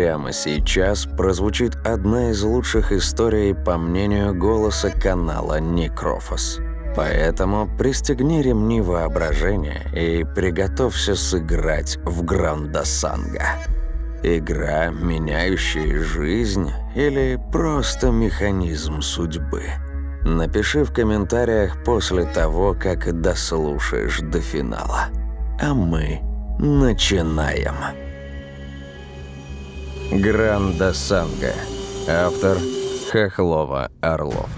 прямо сейчас прозвучит одна из лучших историй по мнению голоса канала Некрофос. Поэтому пристегни ремни воображения и приготовься сыграть в Грандасанга. Игра, меняющая жизнь или просто механизм судьбы? Напиши в комментариях после того, как дослушаешь до финала. А мы начинаем. Грандасанга. Автор Хохлова Орлов.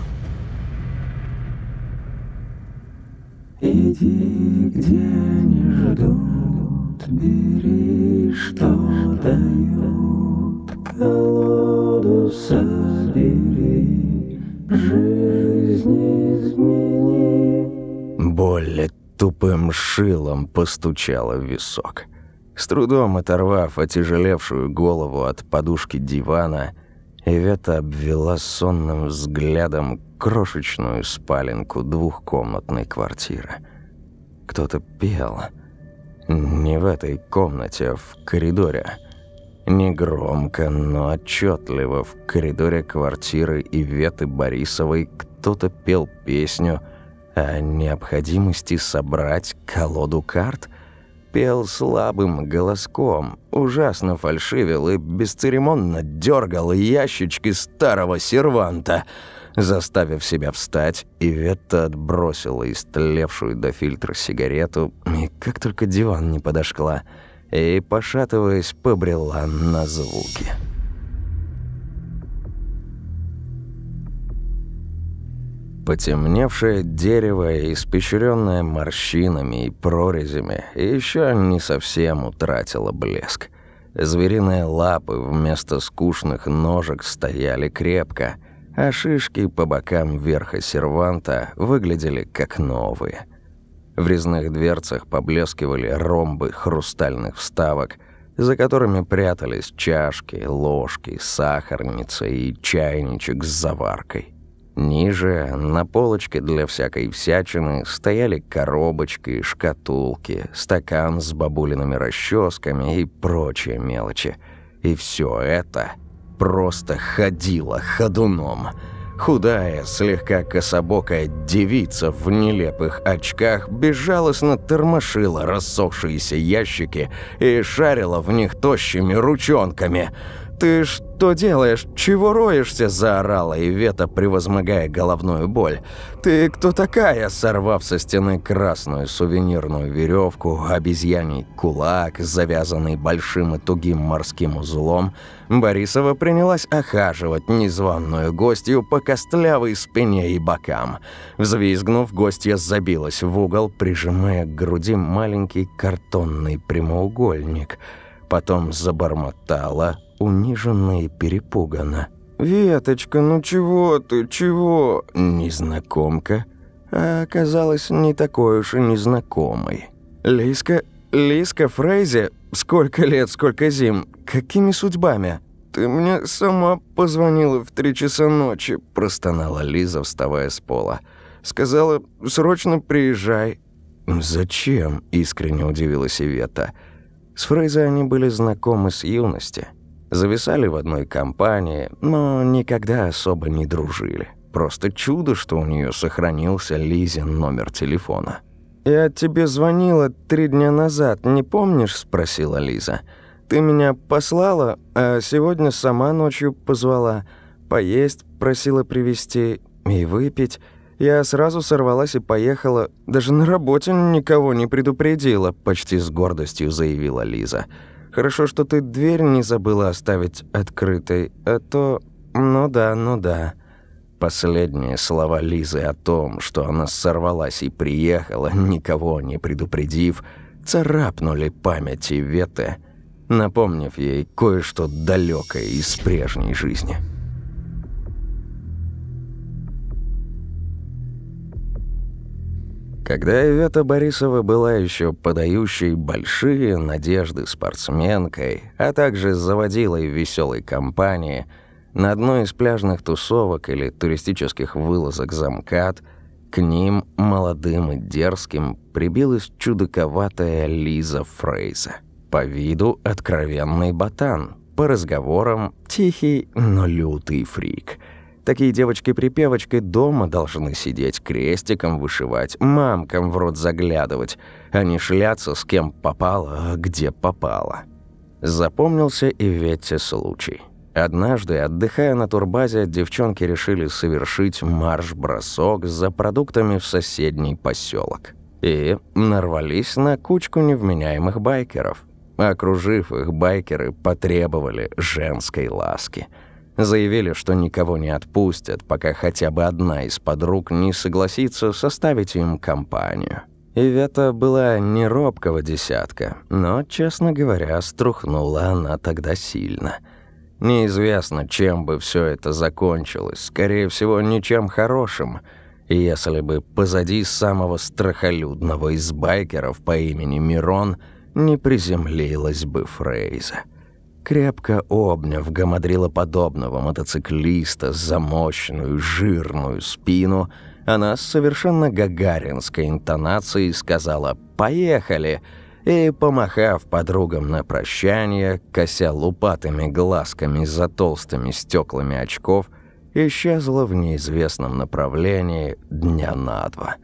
Иди, где не ждут, бери, что дают, колоду собери, жизнь измени. Боль тупым шилом постучала в висок. С трудом оторвав отяжелевшую голову от подушки дивана, Ивета обвела сонным взглядом крошечную спаленку двухкомнатной квартиры. Кто-то пел. Не в этой комнате, а в коридоре. Не громко, но отчетливо в коридоре квартиры Иветы Борисовой кто-то пел песню о необходимости собрать колоду карт – Пел слабым голоском, ужасно фальшивил и бесцеремонно дергал ящички старого серванта. Заставив себя встать, Иветта отбросила истлевшую до фильтра сигарету, и как только диван не подошла, и, пошатываясь, побрела на звуки. Потемневшее дерево, испещренное морщинами и прорезями, еще не совсем утратило блеск. Звериные лапы вместо скучных ножек стояли крепко, а шишки по бокам верха серванта выглядели как новые. В резных дверцах поблескивали ромбы хрустальных вставок, за которыми прятались чашки, ложки, сахарница и чайничек с заваркой. Ниже, на полочке для всякой всячины, стояли коробочки, шкатулки, стакан с бабулиными расческами и прочие мелочи. И все это просто ходило ходуном. Худая, слегка кособокая девица в нелепых очках безжалостно тормошила рассохшиеся ящики и шарила в них тощими ручонками – «Ты что делаешь? Чего роешься?» – заорала Ивета, превозмогая головную боль. «Ты кто такая?» – сорвав со стены красную сувенирную веревку, обезьяний кулак, завязанный большим и тугим морским узлом, Борисова принялась охаживать незваную гостью по костлявой спине и бокам. Взвизгнув, гостья забилась в угол, прижимая к груди маленький картонный прямоугольник. Потом забормотала – униженно и перепуганно. «Веточка, ну чего ты, чего?» Незнакомка, а оказалась не такой уж и незнакомой. «Лиска, Лиска Фрейзе? Сколько лет, сколько зим? Какими судьбами?» «Ты мне сама позвонила в три часа ночи», – простонала Лиза, вставая с пола. «Сказала, срочно приезжай». «Зачем?» – искренне удивилась Ивета. С Фрейзой они были знакомы с юности – Зависали в одной компании, но никогда особо не дружили. Просто чудо, что у нее сохранился Лизин номер телефона. «Я тебе звонила три дня назад, не помнишь?» – спросила Лиза. «Ты меня послала, а сегодня сама ночью позвала. Поесть просила привезти и выпить. Я сразу сорвалась и поехала. Даже на работе никого не предупредила», – почти с гордостью заявила Лиза. Хорошо, что ты дверь не забыла оставить открытой, а то... Ну да, ну да». Последние слова Лизы о том, что она сорвалась и приехала, никого не предупредив, царапнули памяти Веты, напомнив ей кое-что далекое из прежней жизни. Когда Ивета Борисова была еще подающей большие надежды спортсменкой, а также заводилой веселой компании, на одной из пляжных тусовок или туристических вылазок за МКАД к ним, молодым и дерзким, прибилась чудаковатая Лиза Фрейза. По виду откровенный ботан, по разговорам тихий, но лютый фрик. Такие девочки-припевочки дома должны сидеть, крестиком вышивать, мамкам в рот заглядывать, а не шляться с кем попало, а где попало. Запомнился и Ветте случай. Однажды, отдыхая на турбазе, девчонки решили совершить марш-бросок за продуктами в соседний поселок и нарвались на кучку невменяемых байкеров. Окружив их, байкеры потребовали женской ласки. Заявили, что никого не отпустят, пока хотя бы одна из подруг не согласится составить им компанию. Ивета была не робкого десятка, но, честно говоря, струхнула она тогда сильно. Неизвестно, чем бы все это закончилось, скорее всего, ничем хорошим – если бы позади самого страхолюдного из байкеров по имени Мирон не приземлилась бы Фрейза. Крепко обняв гамадрилоподобного мотоциклиста за мощную жирную спину, она с совершенно гагаринской интонацией сказала «Поехали!» и, помахав подругам на прощание, кося лупатыми глазками за толстыми стеклами очков – исчезла в неизвестном направлении дня на два.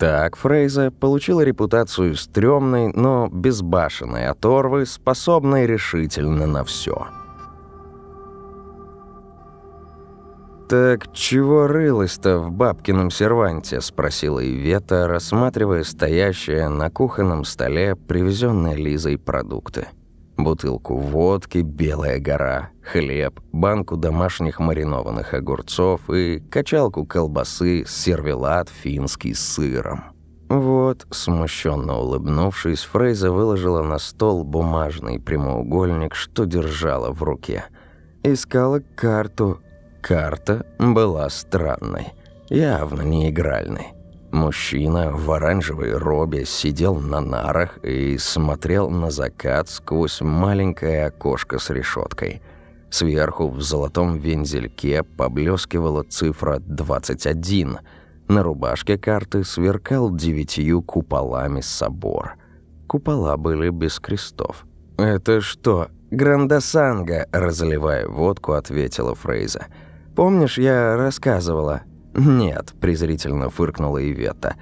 Так Фрейза получила репутацию стрёмной, но безбашенной оторвы, способной решительно на всё. «Так чего рылась-то в бабкином серванте?» – спросила Ивета, рассматривая стоящие на кухонном столе привезенные Лизой продукты бутылку водки «Белая гора», хлеб, банку домашних маринованных огурцов и качалку колбасы, сервелат финский с сыром. Вот, смущенно улыбнувшись, Фрейза выложила на стол бумажный прямоугольник, что держала в руке. Искала карту. Карта была странной, явно не игральной. Мужчина в оранжевой робе сидел на нарах и смотрел на закат сквозь маленькое окошко с решеткой. Сверху в золотом вензельке поблескивала цифра 21. На рубашке карты сверкал девятью куполами собор. Купола были без крестов. «Это что, Грандасанга?» – разливая водку, ответила Фрейза. «Помнишь, я рассказывала?» «Нет», – презрительно фыркнула Ивета.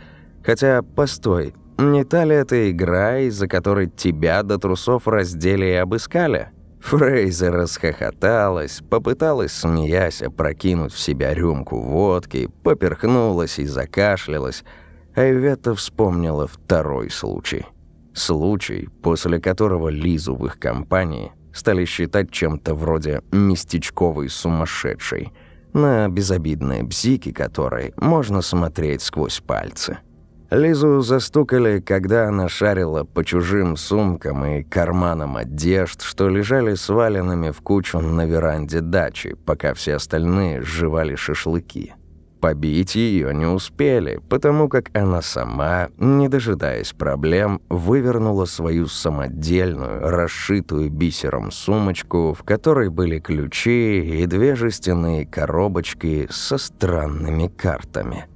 «Хотя, постой, не та ли это игра, из-за которой тебя до трусов раздели и обыскали?» Фрейзер расхохоталась, попыталась, смеясь, опрокинуть в себя рюмку водки, поперхнулась и закашлялась, а Ивета вспомнила второй случай. Случай, после которого Лизу в их компании стали считать чем-то вроде местечковой сумасшедшей – на безобидные бзики которой можно смотреть сквозь пальцы. Лизу застукали, когда она шарила по чужим сумкам и карманам одежд, что лежали сваленными в кучу на веранде дачи, пока все остальные жевали шашлыки. Побить ее не успели, потому как она сама, не дожидаясь проблем, вывернула свою самодельную, расшитую бисером сумочку, в которой были ключи и две жестяные коробочки со странными картами.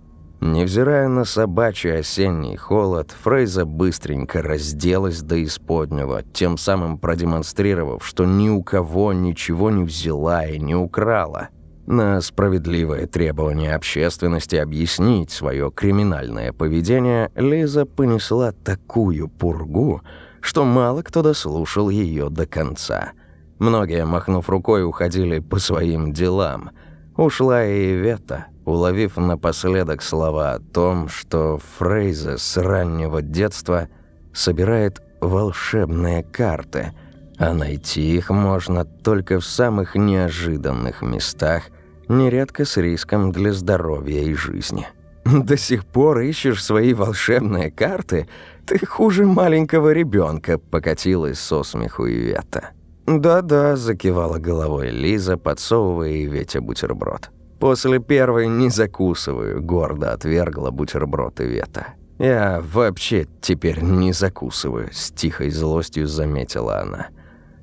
Невзирая на собачий осенний холод, Фрейза быстренько разделась до исподнего, тем самым продемонстрировав, что ни у кого ничего не взяла и не украла – на справедливое требование общественности объяснить свое криминальное поведение Лиза понесла такую пургу, что мало кто дослушал ее до конца. Многие, махнув рукой, уходили по своим делам. Ушла и Вета, уловив напоследок слова о том, что Фрейза с раннего детства собирает волшебные карты – а найти их можно только в самых неожиданных местах, нередко с риском для здоровья и жизни. «До сих пор ищешь свои волшебные карты? Ты хуже маленького ребенка, покатилась со смеху Ивета. «Да-да», – закивала головой Лиза, подсовывая Ивете бутерброд. «После первой не закусываю», – гордо отвергла бутерброд Ивета. «Я вообще теперь не закусываю», – с тихой злостью заметила она.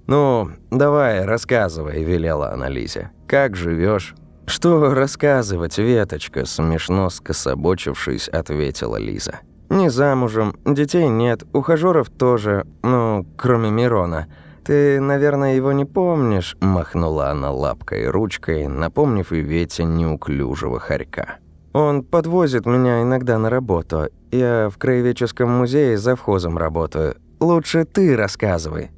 «Ну, давай, рассказывай», – велела она Лизе. «Как живешь? «Что рассказывать, Веточка?» – смешно скособочившись, ответила Лиза. «Не замужем, детей нет, ухажеров тоже, ну, кроме Мирона. «Ты, наверное, его не помнишь», — махнула она лапкой и ручкой, напомнив Ивете неуклюжего хорька. «Он подвозит меня иногда на работу. Я в краеведческом музее завхозом работаю. Лучше ты рассказывай».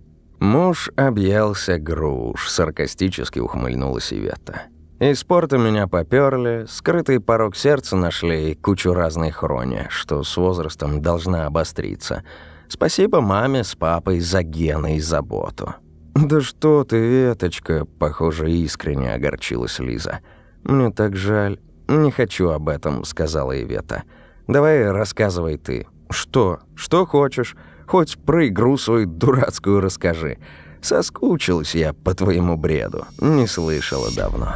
Муж объелся груш, саркастически ухмыльнулась Ивета. Из спорта меня попёрли, скрытый порог сердца нашли и кучу разной хрони, что с возрастом должна обостриться. Спасибо маме с папой за гены и заботу. «Да что ты, Веточка!» – похоже, искренне огорчилась Лиза. «Мне так жаль. Не хочу об этом», – сказала Ивета. «Давай рассказывай ты. Что? Что хочешь?» Хоть про игру свою дурацкую расскажи. Соскучилась я по твоему бреду. Не слышала давно».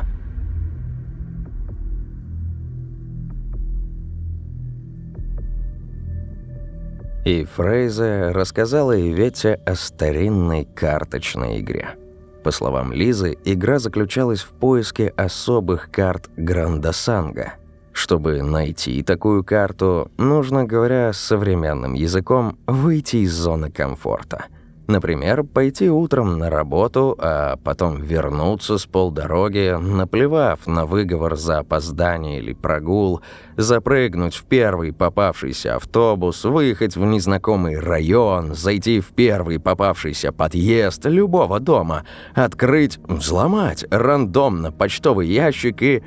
И Фрейза рассказала Ивете о старинной карточной игре. По словам Лизы, игра заключалась в поиске особых карт Грандасанга – чтобы найти такую карту, нужно, говоря современным языком, выйти из зоны комфорта. Например, пойти утром на работу, а потом вернуться с полдороги, наплевав на выговор за опоздание или прогул, запрыгнуть в первый попавшийся автобус, выехать в незнакомый район, зайти в первый попавшийся подъезд любого дома, открыть, взломать рандомно почтовый ящик и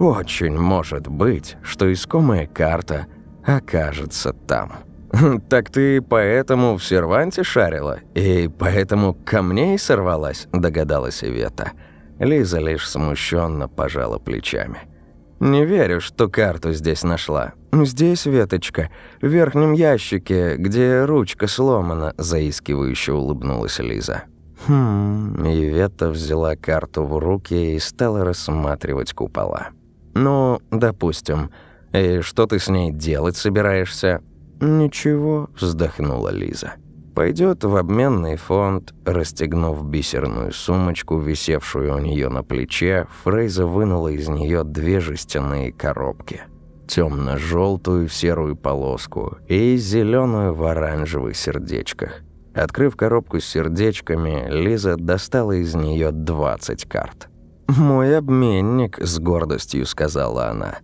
очень может быть, что искомая карта окажется там. «Так ты поэтому в серванте шарила? И поэтому камней сорвалась?» – догадалась Ивета. Лиза лишь смущенно пожала плечами. «Не верю, что карту здесь нашла. Здесь веточка, в верхнем ящике, где ручка сломана», – заискивающе улыбнулась Лиза. «Хм...» Ивета взяла карту в руки и стала рассматривать купола. «Ну, допустим. И что ты с ней делать собираешься?» «Ничего», – вздохнула Лиза. Пойдет в обменный фонд, расстегнув бисерную сумочку, висевшую у нее на плече, Фрейза вынула из нее две жестяные коробки. темно желтую в серую полоску и зеленую в оранжевых сердечках. Открыв коробку с сердечками, Лиза достала из нее 20 карт. «Мой обменник», – с гордостью сказала она.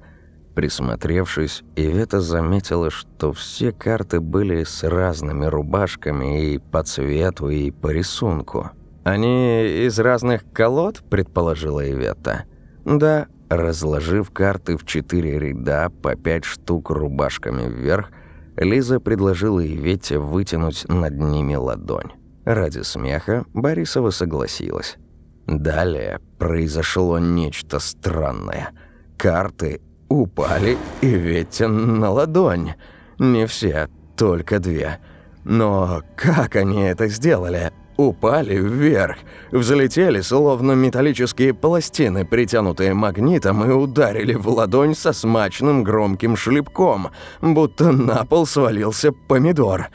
Присмотревшись, Ивета заметила, что все карты были с разными рубашками и по цвету, и по рисунку. «Они из разных колод?» – предположила Ивета. «Да». Разложив карты в четыре ряда по пять штук рубашками вверх, Лиза предложила Ивете вытянуть над ними ладонь. Ради смеха Борисова согласилась. Далее произошло нечто странное. Карты упали и ветер на ладонь. Не все, только две. Но как они это сделали? Упали вверх, взлетели, словно металлические пластины, притянутые магнитом, и ударили в ладонь со смачным громким шлепком, будто на пол свалился помидор.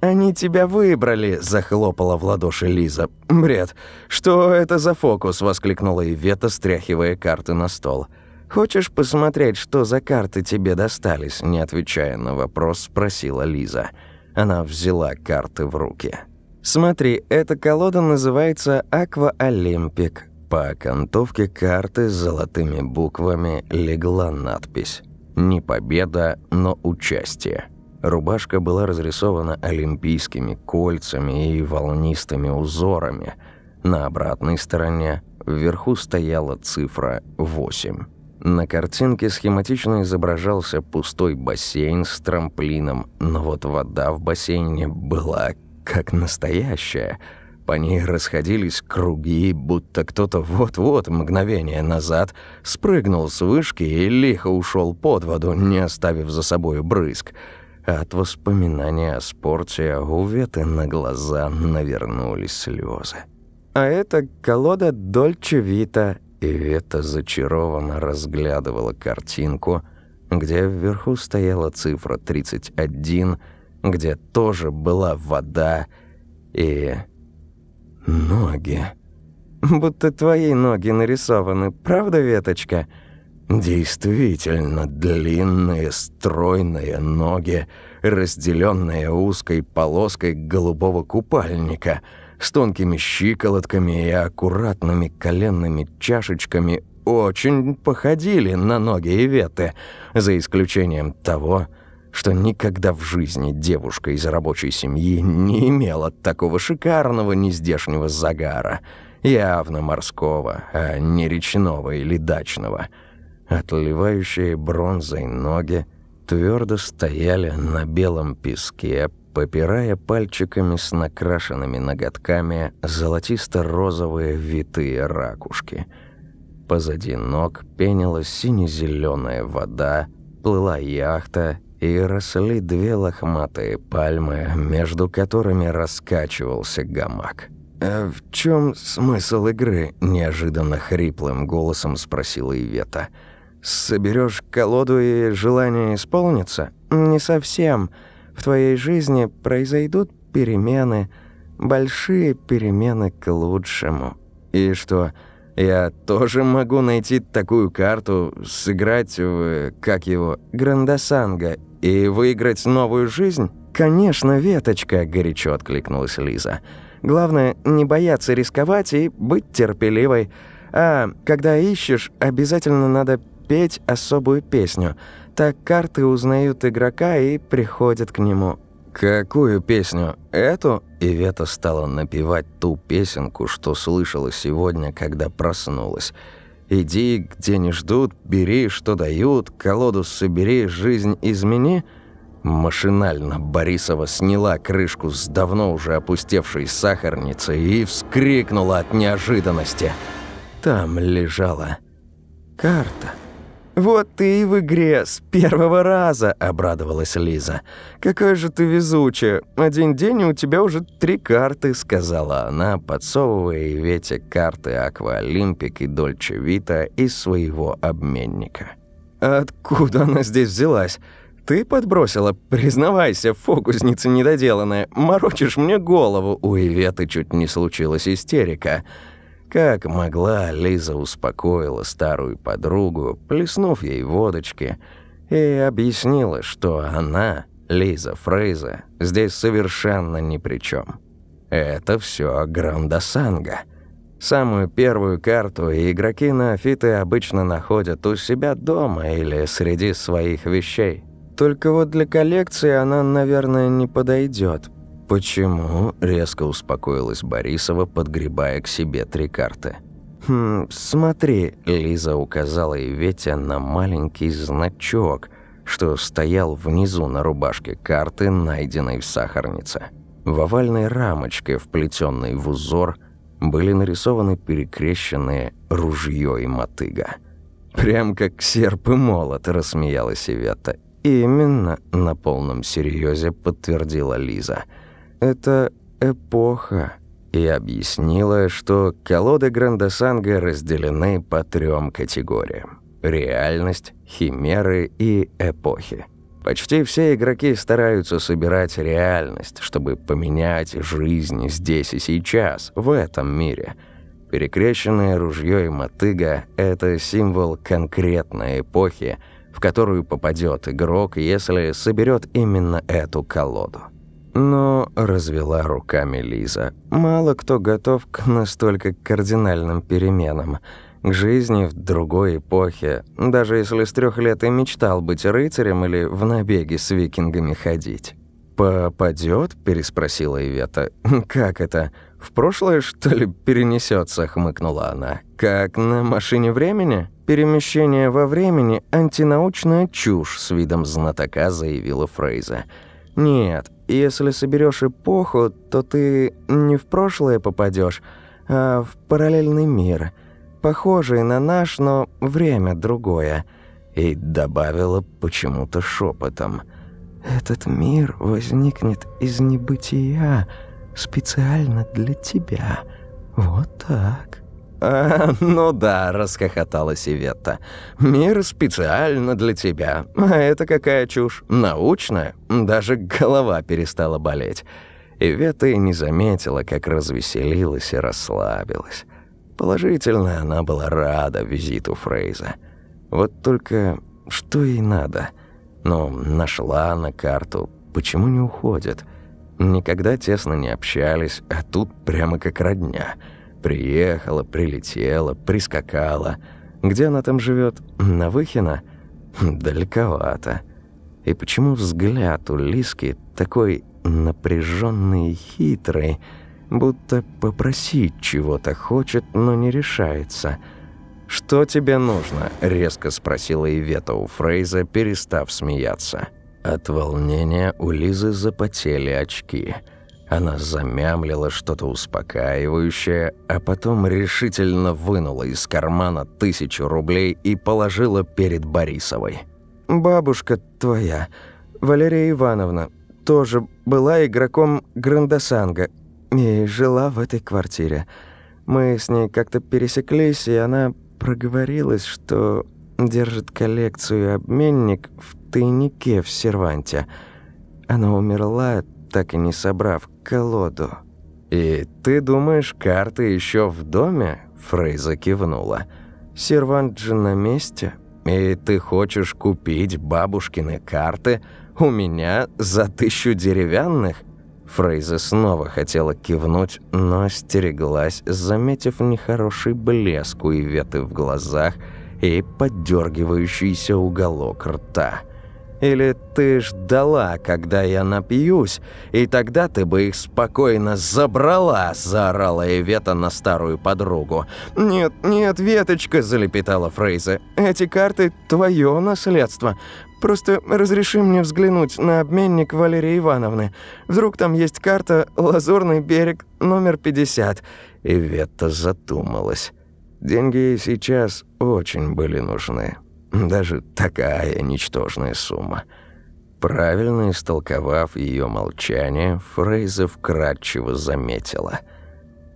«Они тебя выбрали», – захлопала в ладоши Лиза. «Бред. Что это за фокус?» – воскликнула Ивета, стряхивая карты на стол. «Хочешь посмотреть, что за карты тебе достались?» Не отвечая на вопрос, спросила Лиза. Она взяла карты в руки. «Смотри, эта колода называется «Аква Олимпик». По окантовке карты с золотыми буквами легла надпись «Не победа, но участие». Рубашка была разрисована олимпийскими кольцами и волнистыми узорами. На обратной стороне вверху стояла цифра 8. На картинке схематично изображался пустой бассейн с трамплином, но вот вода в бассейне была как настоящая. По ней расходились круги, будто кто-то вот-вот мгновение назад спрыгнул с вышки и лихо ушел под воду, не оставив за собой брызг – от воспоминания о спорте у Веты на глаза навернулись слезы. «А это колода Дольче Вита», и Вета зачарованно разглядывала картинку, где вверху стояла цифра 31, где тоже была вода и... ноги. «Будто твои ноги нарисованы, правда, Веточка?» Действительно длинные, стройные ноги, разделенные узкой полоской голубого купальника. с тонкими щиколотками и аккуратными коленными чашечками очень походили на ноги Иветы, за исключением того, что никогда в жизни девушка из рабочей семьи не имела такого шикарного нездешнего загара, явно морского, а не речного или дачного. Отливающие бронзой ноги твердо стояли на белом песке, попирая пальчиками с накрашенными ноготками золотисто-розовые витые ракушки. Позади ног пенилась сине-зеленая вода, плыла яхта и росли две лохматые пальмы, между которыми раскачивался гамак. «А в чем смысл игры?» – неожиданно хриплым голосом спросила Ивета. «Соберешь колоду и желание исполнится?» «Не совсем. В твоей жизни произойдут перемены, большие перемены к лучшему». «И что, я тоже могу найти такую карту, сыграть в, как его, Грандасанга и выиграть новую жизнь? Конечно, веточка, горячо откликнулась Лиза. Главное, не бояться рисковать и быть терпеливой. А когда ищешь, обязательно надо петь особую песню. Так карты узнают игрока и приходят к нему. «Какую песню? Эту?» Ивета стала напевать ту песенку, что слышала сегодня, когда проснулась. «Иди, где не ждут, бери, что дают, колоду собери, жизнь измени». Машинально Борисова сняла крышку с давно уже опустевшей сахарницы и вскрикнула от неожиданности. Там лежала карта. «Вот ты и в игре с первого раза!» – обрадовалась Лиза. «Какая же ты везучая! Один день, и у тебя уже три карты!» – сказала она, подсовывая Вете карты Аква Олимпик и Дольче Вита из своего обменника. «Откуда она здесь взялась?» «Ты подбросила? Признавайся, фокусница недоделанная. Морочишь мне голову!» У Иветы чуть не случилась истерика. Как могла, Лиза успокоила старую подругу, плеснув ей водочки, и объяснила, что она, Лиза Фрейза, здесь совершенно ни при чем. Это все Грандасанга. Самую первую карту игроки на Афиты обычно находят у себя дома или среди своих вещей. Только вот для коллекции она, наверное, не подойдет, «Почему?» – резко успокоилась Борисова, подгребая к себе три карты. «Хм, смотри», – Лиза указала Ивете на маленький значок, что стоял внизу на рубашке карты, найденной в сахарнице. В овальной рамочке, вплетенной в узор, были нарисованы перекрещенные ружье и мотыга. «Прям как серп и молот», – рассмеялась Ивета. «Именно», – на полном серьезе подтвердила Лиза – это эпоха. И объяснила, что колоды Грандасанга разделены по трем категориям. Реальность, химеры и эпохи. Почти все игроки стараются собирать реальность, чтобы поменять жизнь здесь и сейчас, в этом мире. Перекрещенное ружье и мотыга – это символ конкретной эпохи, в которую попадет игрок, если соберет именно эту колоду. Но развела руками Лиза. Мало кто готов к настолько кардинальным переменам. К жизни в другой эпохе, даже если с трех лет и мечтал быть рыцарем или в набеге с викингами ходить. «Попадёт?» – переспросила Ивета. «Как это? В прошлое, что ли, перенесется? хмыкнула она. «Как на машине времени?» «Перемещение во времени – антинаучная чушь», – с видом знатока заявила Фрейза. «Нет, если соберешь эпоху, то ты не в прошлое попадешь, а в параллельный мир, похожий на наш, но время другое». И добавила почему-то шепотом. «Этот мир возникнет из небытия специально для тебя. Вот так». «А, ну да», — расхохоталась Иветта. «Мир специально для тебя. А это какая чушь? Научная? Даже голова перестала болеть». Ивета и не заметила, как развеселилась и расслабилась. Положительно, она была рада визиту Фрейза. Вот только что ей надо? Ну, нашла на карту. Почему не уходит? Никогда тесно не общались, а тут прямо как родня. Приехала, прилетела, прискакала. Где она там живет? На Выхино? Далековато. И почему взгляд у Лиски такой напряженный и хитрый, будто попросить чего-то хочет, но не решается – «Что тебе нужно?» – резко спросила Ивета у Фрейза, перестав смеяться. От волнения у Лизы запотели очки. Она замямлила что-то успокаивающее, а потом решительно вынула из кармана тысячу рублей и положила перед Борисовой. «Бабушка твоя, Валерия Ивановна, тоже была игроком Грандосанга и жила в этой квартире. Мы с ней как-то пересеклись, и она проговорилась, что держит коллекцию обменник в тайнике в серванте. Она умерла, так и не собрав колоду. «И ты думаешь, карта еще в доме?» Фрейза кивнула. «Сервант же на месте. И ты хочешь купить бабушкины карты у меня за тысячу деревянных?» Фрейза снова хотела кивнуть, но остереглась, заметив нехороший блеск у Иветы в глазах и поддергивающийся уголок рта. «Или ты ждала, когда я напьюсь, и тогда ты бы их спокойно забрала?» – заорала Ивета на старую подругу. «Нет, нет, Веточка!» – залепетала Фрейза. «Эти карты – твое наследство. Просто разреши мне взглянуть на обменник Валерии Ивановны. Вдруг там есть карта «Лазурный берег, номер 50». И Ветта задумалась. Деньги ей сейчас очень были нужны. Даже такая ничтожная сумма. Правильно истолковав ее молчание, Фрейза вкратчиво заметила.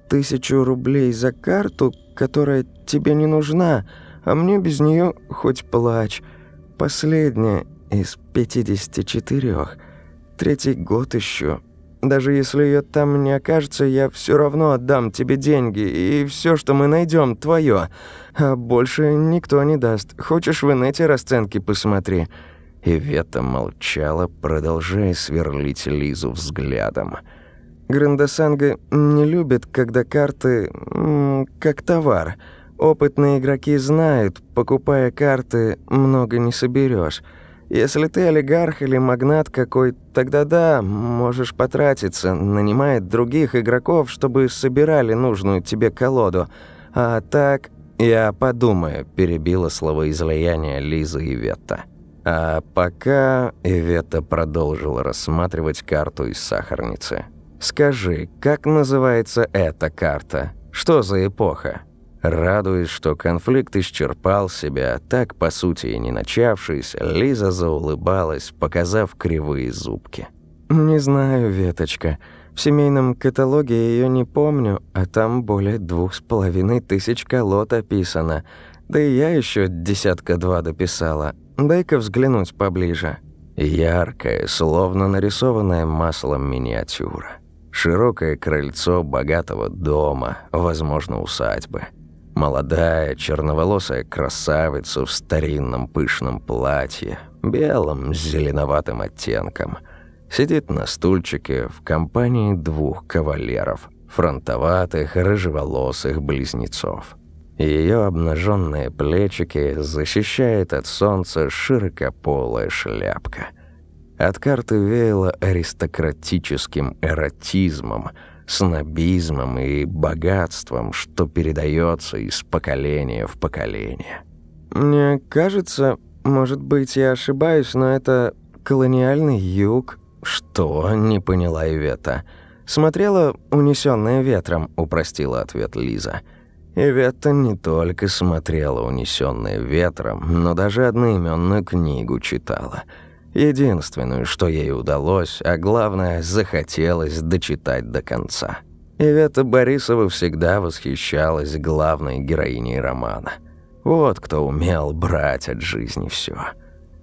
«Тысячу рублей за карту, которая тебе не нужна, а мне без нее хоть плачь. Последняя из 54. Третий год еще. Даже если ее там не окажется, я все равно отдам тебе деньги, и все, что мы найдем, твое. А больше никто не даст. Хочешь, в инете расценки посмотри». И Вета молчала, продолжая сверлить Лизу взглядом. Грандосанга не любит, когда карты... как товар – Опытные игроки знают, покупая карты, много не соберешь. Если ты олигарх или магнат какой, тогда да, можешь потратиться, нанимая других игроков, чтобы собирали нужную тебе колоду. А так, я подумаю, перебила словоизлияние Лиза и Ветта. А пока Ивета продолжила рассматривать карту из сахарницы. «Скажи, как называется эта карта? Что за эпоха?» Радуясь, что конфликт исчерпал себя, так по сути и не начавшись, Лиза заулыбалась, показав кривые зубки. «Не знаю, Веточка. В семейном каталоге ее не помню, а там более двух с половиной тысяч колод описано. Да и я еще десятка-два дописала. Дай-ка взглянуть поближе». Яркая, словно нарисованная маслом миниатюра. Широкое крыльцо богатого дома, возможно, усадьбы – Молодая, черноволосая красавица в старинном пышном платье, белом с зеленоватым оттенком. Сидит на стульчике в компании двух кавалеров, фронтоватых, рыжеволосых близнецов. Ее обнаженные плечики защищает от солнца широкополая шляпка. От карты веяло аристократическим эротизмом – снобизмом и богатством, что передается из поколения в поколение. Мне кажется, может быть, я ошибаюсь, но это колониальный юг. Что? Не поняла Ивета. Смотрела «Унесённая ветром», упростила ответ Лиза. Ивета не только смотрела «Унесённая ветром», но даже одноимённую книгу читала – Единственное, что ей удалось, а главное, захотелось дочитать до конца. Ивета Борисова всегда восхищалась главной героиней романа. Вот кто умел брать от жизни все,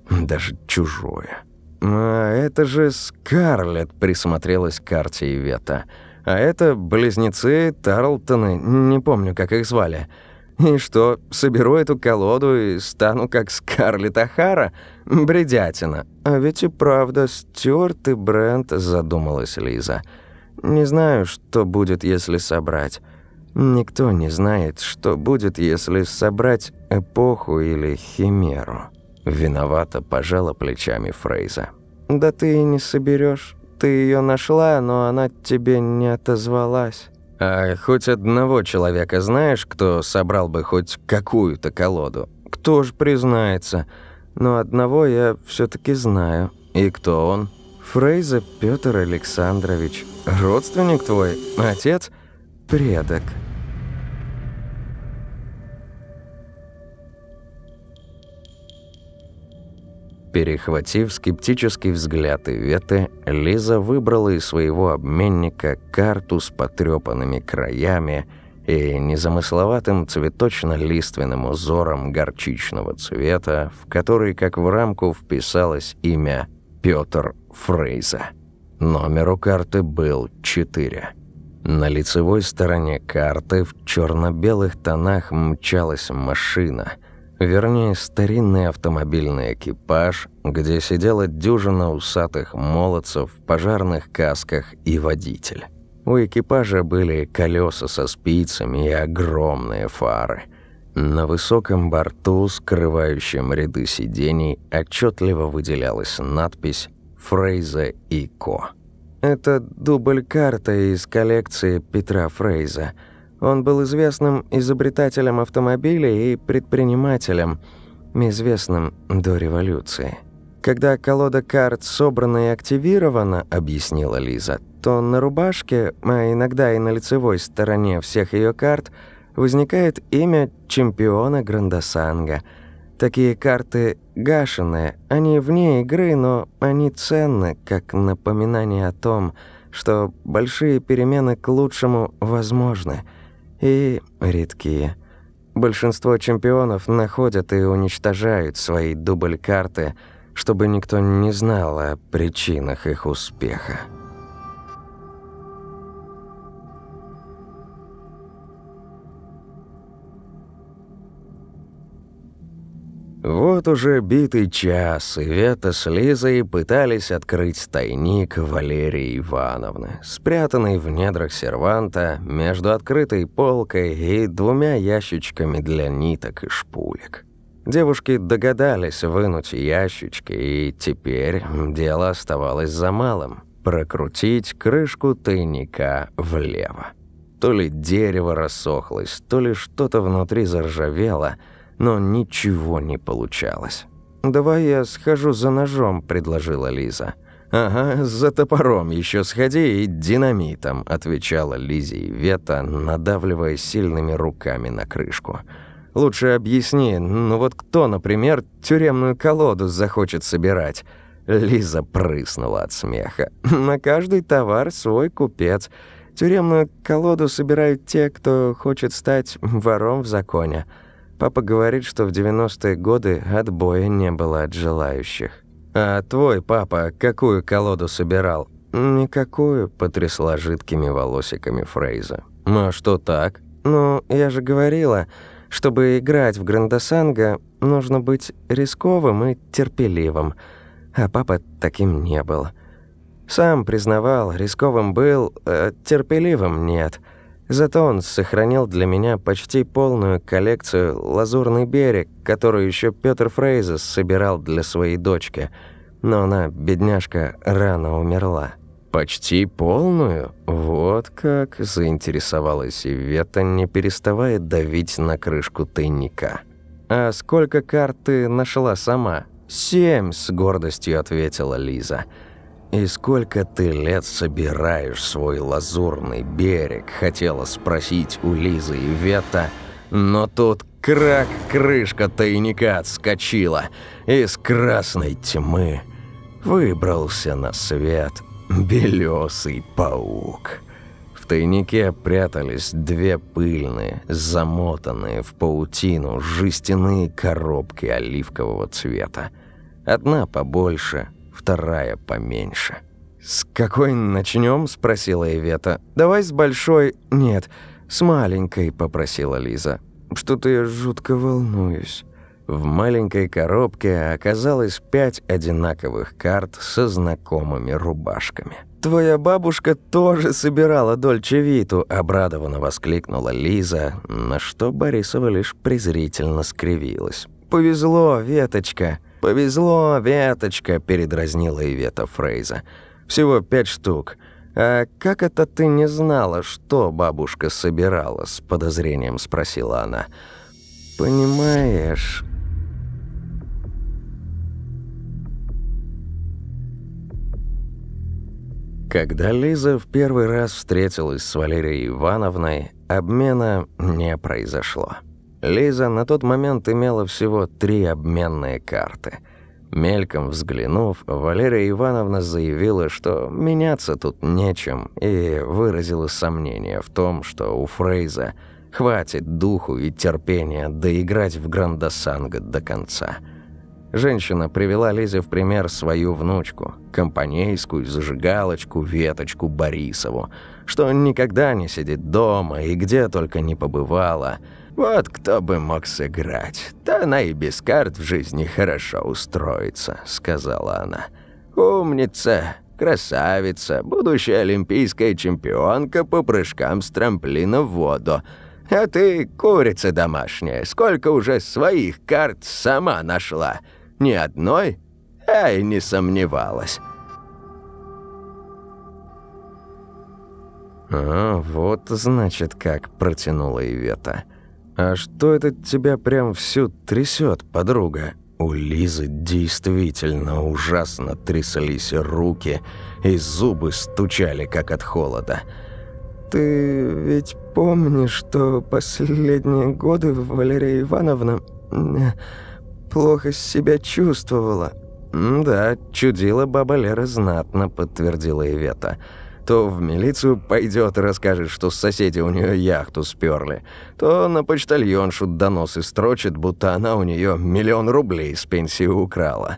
Даже чужое. «А это же Скарлетт», — присмотрелась к карте Ивета. «А это близнецы Тарлтоны, не помню, как их звали. И что, соберу эту колоду и стану как Скарлетт Ахара? Бредятина. А ведь и правда, Стюарт и Брент, задумалась Лиза. Не знаю, что будет, если собрать. Никто не знает, что будет, если собрать эпоху или химеру. Виновато пожала плечами Фрейза. Да ты и не соберешь. Ты ее нашла, но она тебе не отозвалась. А хоть одного человека знаешь, кто собрал бы хоть какую-то колоду? Кто ж признается? Но одного я все таки знаю. И кто он? Фрейза Петр Александрович. Родственник твой? Отец? Предок. Перехватив скептический взгляд Иветы, Лиза выбрала из своего обменника карту с потрепанными краями и незамысловатым цветочно-лиственным узором горчичного цвета, в который, как в рамку, вписалось имя Пётр Фрейза. Номер у карты был 4. На лицевой стороне карты в черно белых тонах мчалась машина – Вернее, старинный автомобильный экипаж, где сидела дюжина усатых молодцев в пожарных касках и водитель. У экипажа были колеса со спицами и огромные фары. На высоком борту, скрывающем ряды сидений, отчетливо выделялась надпись «Фрейза и Ко». Это дубль карты из коллекции Петра Фрейза – он был известным изобретателем автомобилей и предпринимателем, известным до революции. Когда колода карт собрана и активирована, объяснила Лиза, то на рубашке, а иногда и на лицевой стороне всех ее карт возникает имя чемпиона Грандосанга. Такие карты гашеные, они вне игры, но они ценны, как напоминание о том, что большие перемены к лучшему возможны – и редкие. Большинство чемпионов находят и уничтожают свои дубль-карты, чтобы никто не знал о причинах их успеха. Вот уже битый час, и Вета с Лизой пытались открыть тайник Валерии Ивановны, спрятанный в недрах серванта между открытой полкой и двумя ящичками для ниток и шпулек. Девушки догадались вынуть ящички, и теперь дело оставалось за малым – прокрутить крышку тайника влево. То ли дерево рассохлось, то ли что-то внутри заржавело – но ничего не получалось. «Давай я схожу за ножом», – предложила Лиза. «Ага, за топором еще сходи и динамитом», – отвечала Лизе Вета, надавливая сильными руками на крышку. «Лучше объясни, ну вот кто, например, тюремную колоду захочет собирать?» Лиза прыснула от смеха. «На каждый товар свой купец. Тюремную колоду собирают те, кто хочет стать вором в законе». Папа говорит, что в 90-е годы отбоя не было от желающих. «А твой папа какую колоду собирал?» «Никакую», – потрясла жидкими волосиками Фрейза. «Ну а что так?» «Ну, я же говорила, чтобы играть в Грандосанга, нужно быть рисковым и терпеливым. А папа таким не был. Сам признавал, рисковым был, а терпеливым нет». Зато он сохранил для меня почти полную коллекцию «Лазурный берег», которую еще Петр Фрейзес собирал для своей дочки. Но она, бедняжка, рано умерла. «Почти полную? Вот как!» – заинтересовалась Ивета, не переставая давить на крышку тайника. «А сколько карт ты нашла сама?» «Семь», – с гордостью ответила Лиза. «И сколько ты лет собираешь свой лазурный берег?» – хотела спросить у Лизы и Вета, но тут крак крышка тайника отскочила, из красной тьмы выбрался на свет белесый паук. В тайнике прятались две пыльные, замотанные в паутину жестяные коробки оливкового цвета. Одна побольше – вторая поменьше. «С какой начнем? спросила Ивета. «Давай с большой...» «Нет, с маленькой», – попросила Лиза. что-то я жутко волнуюсь». В маленькой коробке оказалось пять одинаковых карт со знакомыми рубашками. «Твоя бабушка тоже собирала Дольче Виту», – обрадованно воскликнула Лиза, на что Борисова лишь презрительно скривилась. «Повезло, Веточка, повезло, Веточка», – передразнила Ивета Фрейза. «Всего пять штук. А как это ты не знала, что бабушка собирала?» – с подозрением спросила она. «Понимаешь...» Когда Лиза в первый раз встретилась с Валерией Ивановной, обмена не произошло. Лиза на тот момент имела всего три обменные карты. Мельком взглянув, Валерия Ивановна заявила, что меняться тут нечем, и выразила сомнение в том, что у Фрейза хватит духу и терпения доиграть в Грандосанго до конца – Женщина привела Лизе в пример свою внучку, компанейскую зажигалочку Веточку Борисову, что никогда не сидит дома и где только не побывала. Вот кто бы мог сыграть. Да она и без карт в жизни хорошо устроится, сказала она. Умница, красавица, будущая олимпийская чемпионка по прыжкам с трамплина в воду. А ты, курица домашняя, сколько уже своих карт сама нашла?» Ни одной? Эй, не сомневалась. «А, вот, значит, как», — протянула Ивета. «А что это тебя прям всю трясет, подруга?» У Лизы действительно ужасно тряслись руки, и зубы стучали, как от холода. «Ты ведь помнишь, что последние годы Валерия Ивановна плохо себя чувствовала». «Да, чудила баба Лера знатно», — подтвердила Ивета. «То в милицию пойдет и расскажет, что соседи у нее яхту сперли, то на почтальоншу доносы строчит, будто она у нее миллион рублей с пенсии украла».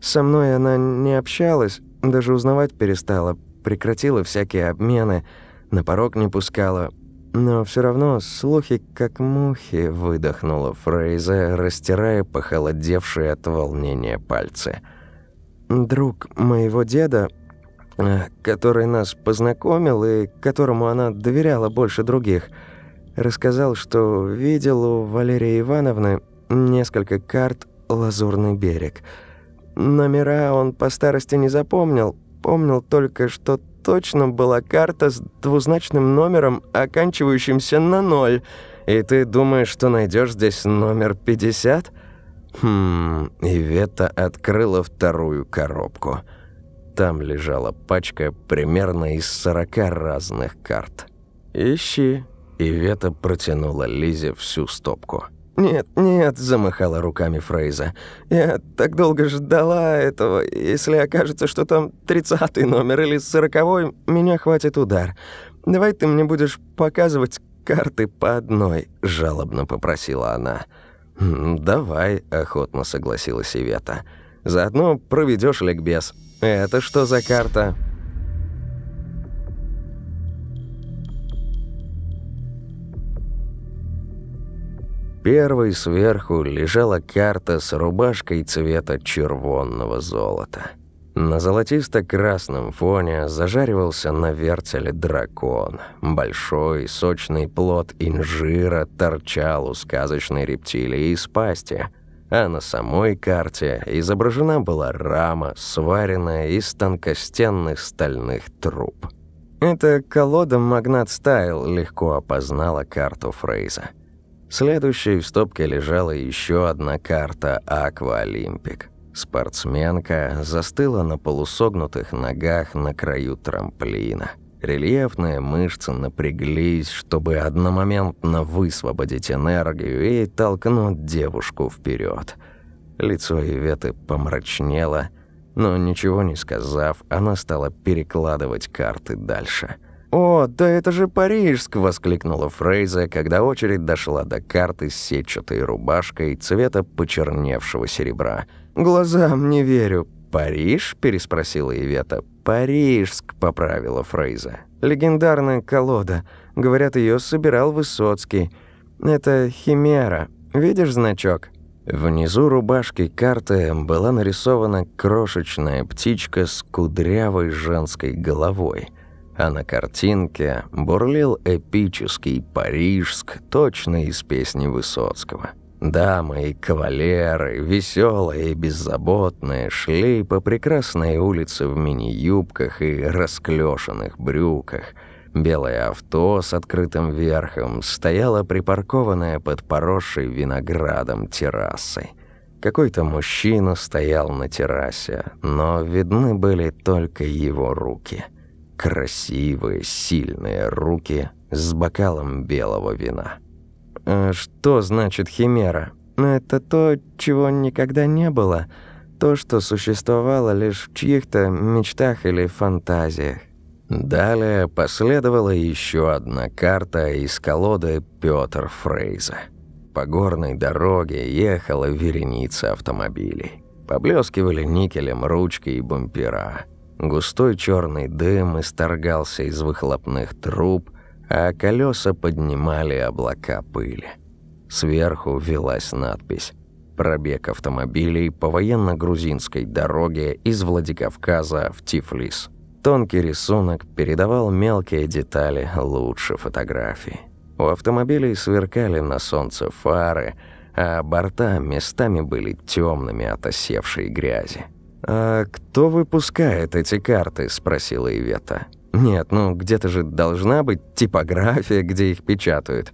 «Со мной она не общалась, даже узнавать перестала, прекратила всякие обмены, на порог не пускала, но все равно слухи как мухи, выдохнула Фрейза, растирая похолодевшие от волнения пальцы. Друг моего деда, э, который нас познакомил и которому она доверяла больше других, рассказал, что видел у Валерии Ивановны несколько карт «Лазурный берег». Номера он по старости не запомнил, помнил только, что точно была карта с двузначным номером, оканчивающимся на ноль. И ты думаешь, что найдешь здесь номер 50? Хм, Ивета открыла вторую коробку. Там лежала пачка примерно из 40 разных карт. «Ищи». Ивета протянула Лизе всю стопку. «Нет, нет», – замахала руками Фрейза. «Я так долго ждала этого. Если окажется, что там тридцатый номер или сороковой, меня хватит удар. Давай ты мне будешь показывать карты по одной», – жалобно попросила она. «Давай», – охотно согласилась Ивета. «Заодно проведешь ликбез. Это что за карта?» Первой сверху лежала карта с рубашкой цвета червонного золота. На золотисто-красном фоне зажаривался на вертеле дракон. Большой, сочный плод инжира торчал у сказочной рептилии из пасти. А на самой карте изображена была рама, сваренная из тонкостенных стальных труб. Эта колода «Магнат Стайл» легко опознала карту Фрейза. Следующей в стопке лежала еще одна карта «Аква Олимпик». Спортсменка застыла на полусогнутых ногах на краю трамплина. Рельефные мышцы напряглись, чтобы одномоментно высвободить энергию и толкнуть девушку вперед. Лицо Иветы помрачнело, но ничего не сказав, она стала перекладывать карты дальше – «О, да это же Парижск!» – воскликнула Фрейза, когда очередь дошла до карты с сетчатой рубашкой цвета почерневшего серебра. «Глазам не верю». «Париж?» – переспросила Ивета. «Парижск», – поправила Фрейза. «Легендарная колода. Говорят, ее собирал Высоцкий. Это Химера. Видишь значок?» Внизу рубашки карты была нарисована крошечная птичка с кудрявой женской головой, а на картинке бурлил эпический Парижск, точно из песни Высоцкого. Дамы и кавалеры, веселые и беззаботные, шли по прекрасной улице в мини-юбках и расклешенных брюках – Белое авто с открытым верхом стояло припаркованное под поросшей виноградом террасой. Какой-то мужчина стоял на террасе, но видны были только его руки. Красивые, сильные руки с бокалом белого вина. «А что значит химера? Это то, чего никогда не было, то, что существовало лишь в чьих-то мечтах или фантазиях. Далее последовала еще одна карта из колоды Пётр Фрейза. По горной дороге ехала вереница автомобилей. Поблескивали никелем ручки и бампера. Густой черный дым исторгался из выхлопных труб, а колеса поднимали облака пыли. Сверху велась надпись «Пробег автомобилей по военно-грузинской дороге из Владикавказа в Тифлис». Тонкий рисунок передавал мелкие детали лучше фотографий. У автомобилей сверкали на солнце фары, а борта местами были темными от осевшей грязи. «А кто выпускает эти карты?» – спросила Ивета. «Нет, ну где-то же должна быть типография, где их печатают».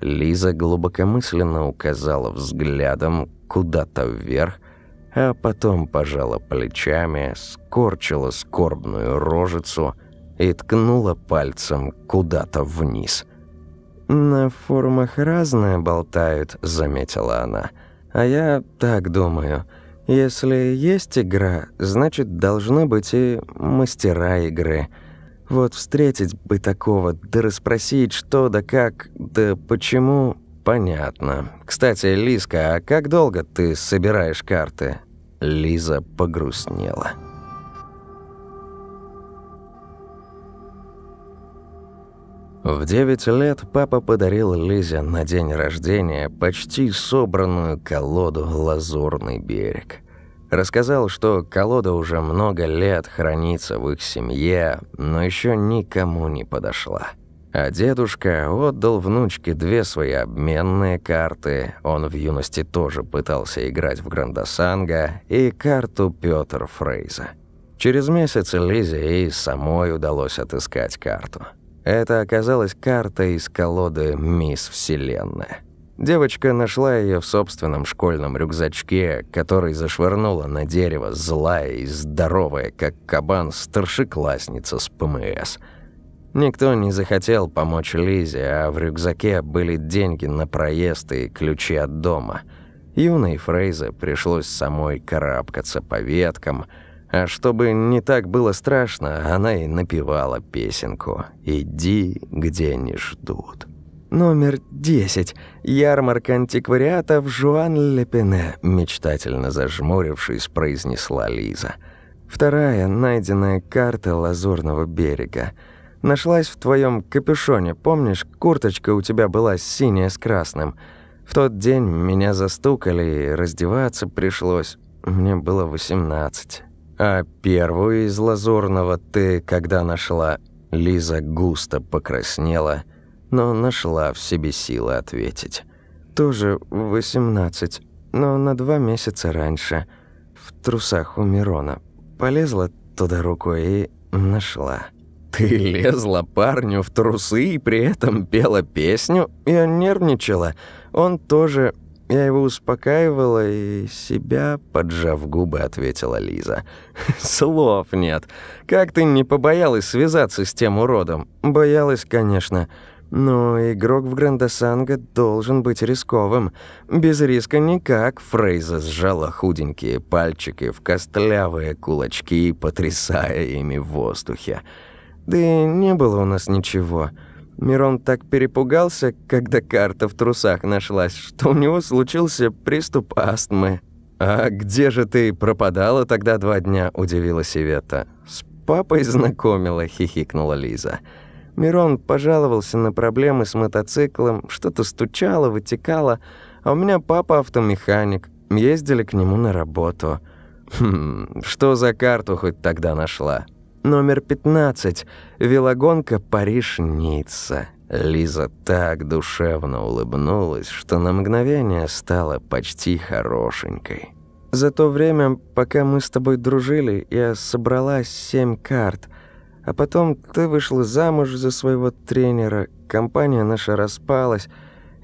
Лиза глубокомысленно указала взглядом куда-то вверх, а потом пожала плечами, скорчила скорбную рожицу и ткнула пальцем куда-то вниз. «На форумах разное болтают», — заметила она. «А я так думаю. Если есть игра, значит, должны быть и мастера игры. Вот встретить бы такого, да расспросить, что да как, да почему...» «Понятно. Кстати, Лиска, а как долго ты собираешь карты?» Лиза погрустнела. В девять лет папа подарил Лизе на день рождения почти собранную колоду «Лазурный берег». Рассказал, что колода уже много лет хранится в их семье, но еще никому не подошла. А дедушка отдал внучке две свои обменные карты, он в юности тоже пытался играть в Грандосанга, и карту Пётр Фрейза. Через месяц Лизе и самой удалось отыскать карту. Это оказалась карта из колоды «Мисс Вселенная». Девочка нашла ее в собственном школьном рюкзачке, который зашвырнула на дерево злая и здоровая, как кабан, старшеклассница с ПМС – Никто не захотел помочь Лизе, а в рюкзаке были деньги на проезд и ключи от дома. Юной Фрейзе пришлось самой карабкаться по веткам, а чтобы не так было страшно, она и напевала песенку «Иди, где не ждут». «Номер десять. Ярмарка антиквариата в Жуан-Лепене», мечтательно зажмурившись, произнесла Лиза. «Вторая найденная карта Лазурного берега. Нашлась в твоем капюшоне, помнишь, курточка у тебя была синяя с красным. В тот день меня застукали, и раздеваться пришлось. Мне было 18. А первую из лазурного ты когда нашла? Лиза густо покраснела, но нашла в себе силы ответить. Тоже 18, но на два месяца раньше. В трусах у Мирона. Полезла туда рукой и нашла. Ты лезла парню в трусы и при этом пела песню? Я нервничала. Он тоже... Я его успокаивала и себя, поджав губы, ответила Лиза. Слов нет. Как ты не побоялась связаться с тем уродом? Боялась, конечно. Но игрок в Грандосанго должен быть рисковым. Без риска никак. Фрейза сжала худенькие пальчики в костлявые кулачки, потрясая ими в воздухе. Да и не было у нас ничего. Мирон так перепугался, когда карта в трусах нашлась, что у него случился приступ астмы. «А где же ты пропадала тогда два дня?» – удивилась Ивета. «С папой знакомила», – хихикнула Лиза. Мирон пожаловался на проблемы с мотоциклом, что-то стучало, вытекало, а у меня папа автомеханик. Ездили к нему на работу. Хм, что за карту хоть тогда нашла? Номер 15. Велогонка Париж-Ницца. Лиза так душевно улыбнулась, что на мгновение стала почти хорошенькой. За то время, пока мы с тобой дружили, я собрала семь карт. А потом ты вышла замуж за своего тренера, компания наша распалась,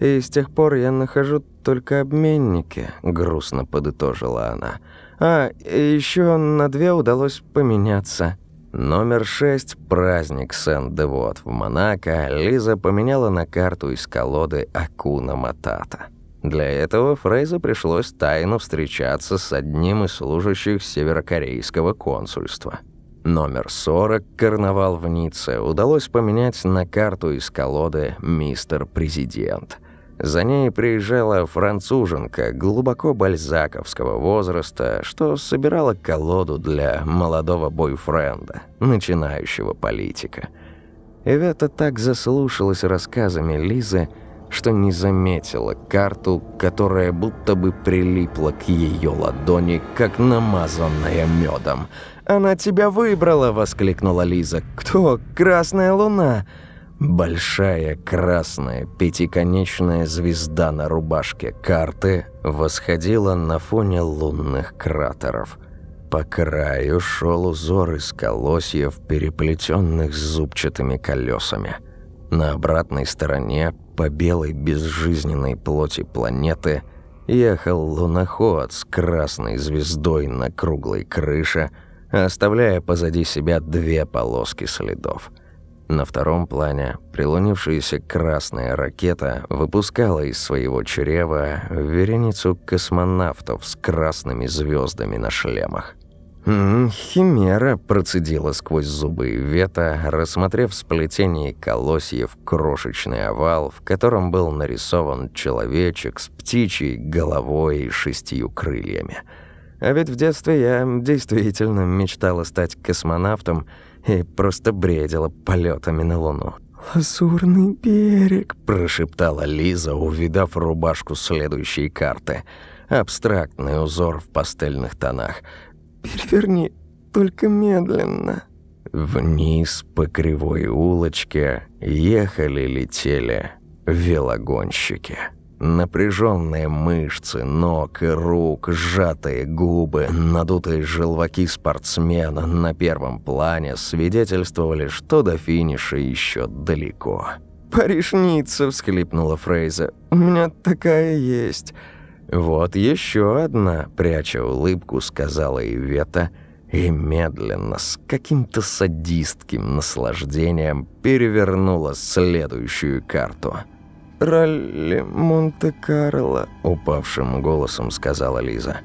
и с тех пор я нахожу только обменники», — грустно подытожила она. «А, еще на две удалось поменяться». Номер шесть праздник Сен-Девот в Монако, Лиза поменяла на карту из колоды Акуна Матата. Для этого Фрейза пришлось тайно встречаться с одним из служащих северокорейского консульства. Номер 40, карнавал в Ницце, удалось поменять на карту из колоды «Мистер Президент». За ней приезжала француженка глубоко бальзаковского возраста, что собирала колоду для молодого бойфренда, начинающего политика. Ивета так заслушалась рассказами Лизы, что не заметила карту, которая будто бы прилипла к ее ладони, как намазанная медом. «Она тебя выбрала!» – воскликнула Лиза. «Кто? Красная луна!» Большая красная пятиконечная звезда на рубашке карты восходила на фоне лунных кратеров. По краю шел узор из колосьев, переплетенных зубчатыми колесами. На обратной стороне, по белой безжизненной плоти планеты, ехал луноход с красной звездой на круглой крыше, оставляя позади себя две полоски следов – на втором плане прилунившаяся красная ракета выпускала из своего чрева вереницу космонавтов с красными звездами на шлемах. «М -м, «Химера», – процедила сквозь зубы Вета, рассмотрев сплетение колосьев крошечный овал, в котором был нарисован человечек с птичьей головой и шестью крыльями. А ведь в детстве я действительно мечтала стать космонавтом – и просто бредила полетами на Луну. «Лазурный берег», – прошептала Лиза, увидав рубашку следующей карты. Абстрактный узор в пастельных тонах. «Переверни, только медленно». Вниз по кривой улочке ехали-летели велогонщики. Напряженные мышцы ног и рук, сжатые губы, надутые желваки спортсмена на первом плане свидетельствовали, что до финиша еще далеко. «Паришница!» – всхлипнула Фрейза. «У меня такая есть». «Вот еще одна», – пряча улыбку, сказала Ивета, и медленно, с каким-то садистским наслаждением, перевернула следующую карту – ралли Монте-Карло», — упавшим голосом сказала Лиза.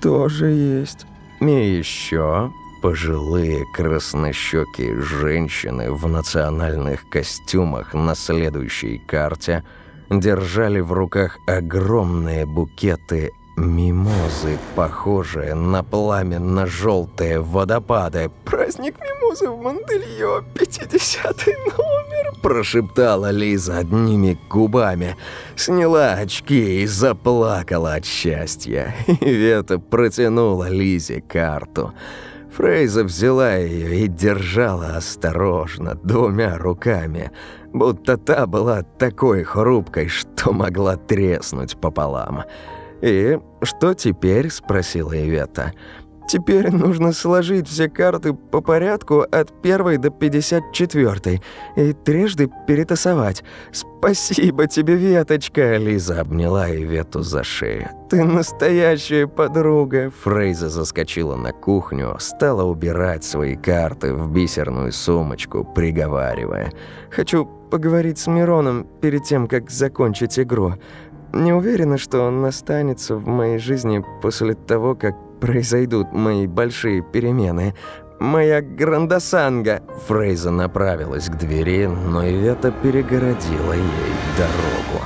«Тоже есть». «И еще пожилые краснощекие женщины в национальных костюмах на следующей карте держали в руках огромные букеты Мимозы, похожие на пламенно-желтые водопады. «Праздник мимозы в Мандельё, 50-й номер!» Прошептала Лиза одними губами. Сняла очки и заплакала от счастья. И Вета протянула Лизе карту. Фрейза взяла ее и держала осторожно, двумя руками, будто та была такой хрупкой, что могла треснуть пополам. «И что теперь?» – спросила Ивета. «Теперь нужно сложить все карты по порядку от первой до пятьдесят четвертой и трижды перетасовать. Спасибо тебе, Веточка!» Лиза обняла Ивету за шею. «Ты настоящая подруга!» Фрейза заскочила на кухню, стала убирать свои карты в бисерную сумочку, приговаривая. «Хочу поговорить с Мироном перед тем, как закончить игру. Не уверена, что он останется в моей жизни после того, как произойдут мои большие перемены. Моя грандосанга!» Фрейза направилась к двери, но Ивета перегородила ей дорогу.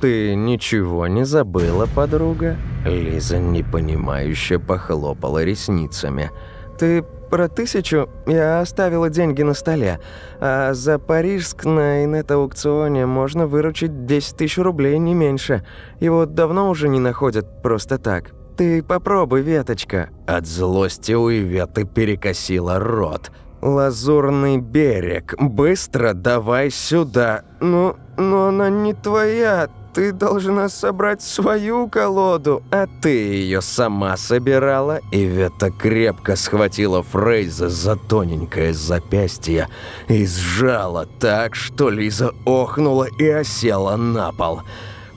«Ты ничего не забыла, подруга?» Лиза непонимающе похлопала ресницами. ты про тысячу я оставила деньги на столе, а за Парижск на инет-аукционе можно выручить 10 тысяч рублей, не меньше. Его давно уже не находят просто так. Ты попробуй, веточка». От злости у Иветы перекосила рот. «Лазурный берег, быстро давай сюда». «Ну, но она не твоя, ты должна собрать свою колоду, а ты ее сама собирала». Ивета крепко схватила Фрейза за тоненькое запястье и сжала так, что Лиза охнула и осела на пол.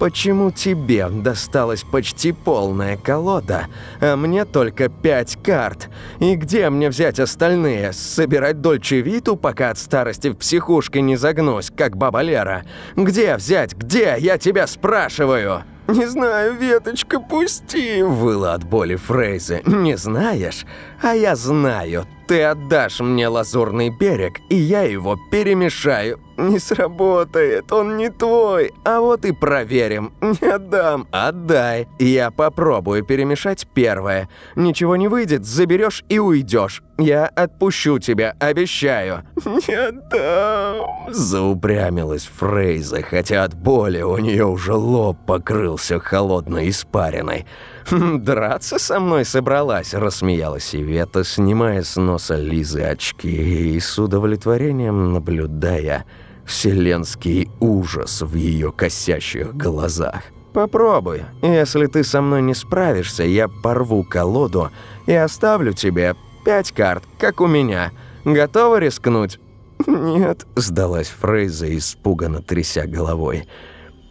Почему тебе досталась почти полная колода, а мне только пять карт? И где мне взять остальные? Собирать Дольче Виту, пока от старости в психушке не загнусь, как баба Лера? Где взять? Где? Я тебя спрашиваю!» «Не знаю, веточка, пусти!» – выла от боли Фрейзы. «Не знаешь? А я знаю. Ты отдашь мне лазурный берег, и я его перемешаю. Не сработает, он не твой. А вот и проверим. Не отдам. Отдай. Я попробую перемешать первое. Ничего не выйдет, заберешь и уйдешь. Я отпущу тебя, обещаю. Не отдам. Заупрямилась Фрейза, хотя от боли у нее уже лоб покрылся холодной испариной. «Драться со мной собралась», – рассмеялась Ивета, снимая с носа Лизы очки и с удовлетворением наблюдая вселенский ужас в ее косящих глазах. «Попробуй. Если ты со мной не справишься, я порву колоду и оставлю тебе пять карт, как у меня. Готова рискнуть?» «Нет», – сдалась Фрейза, испуганно тряся головой.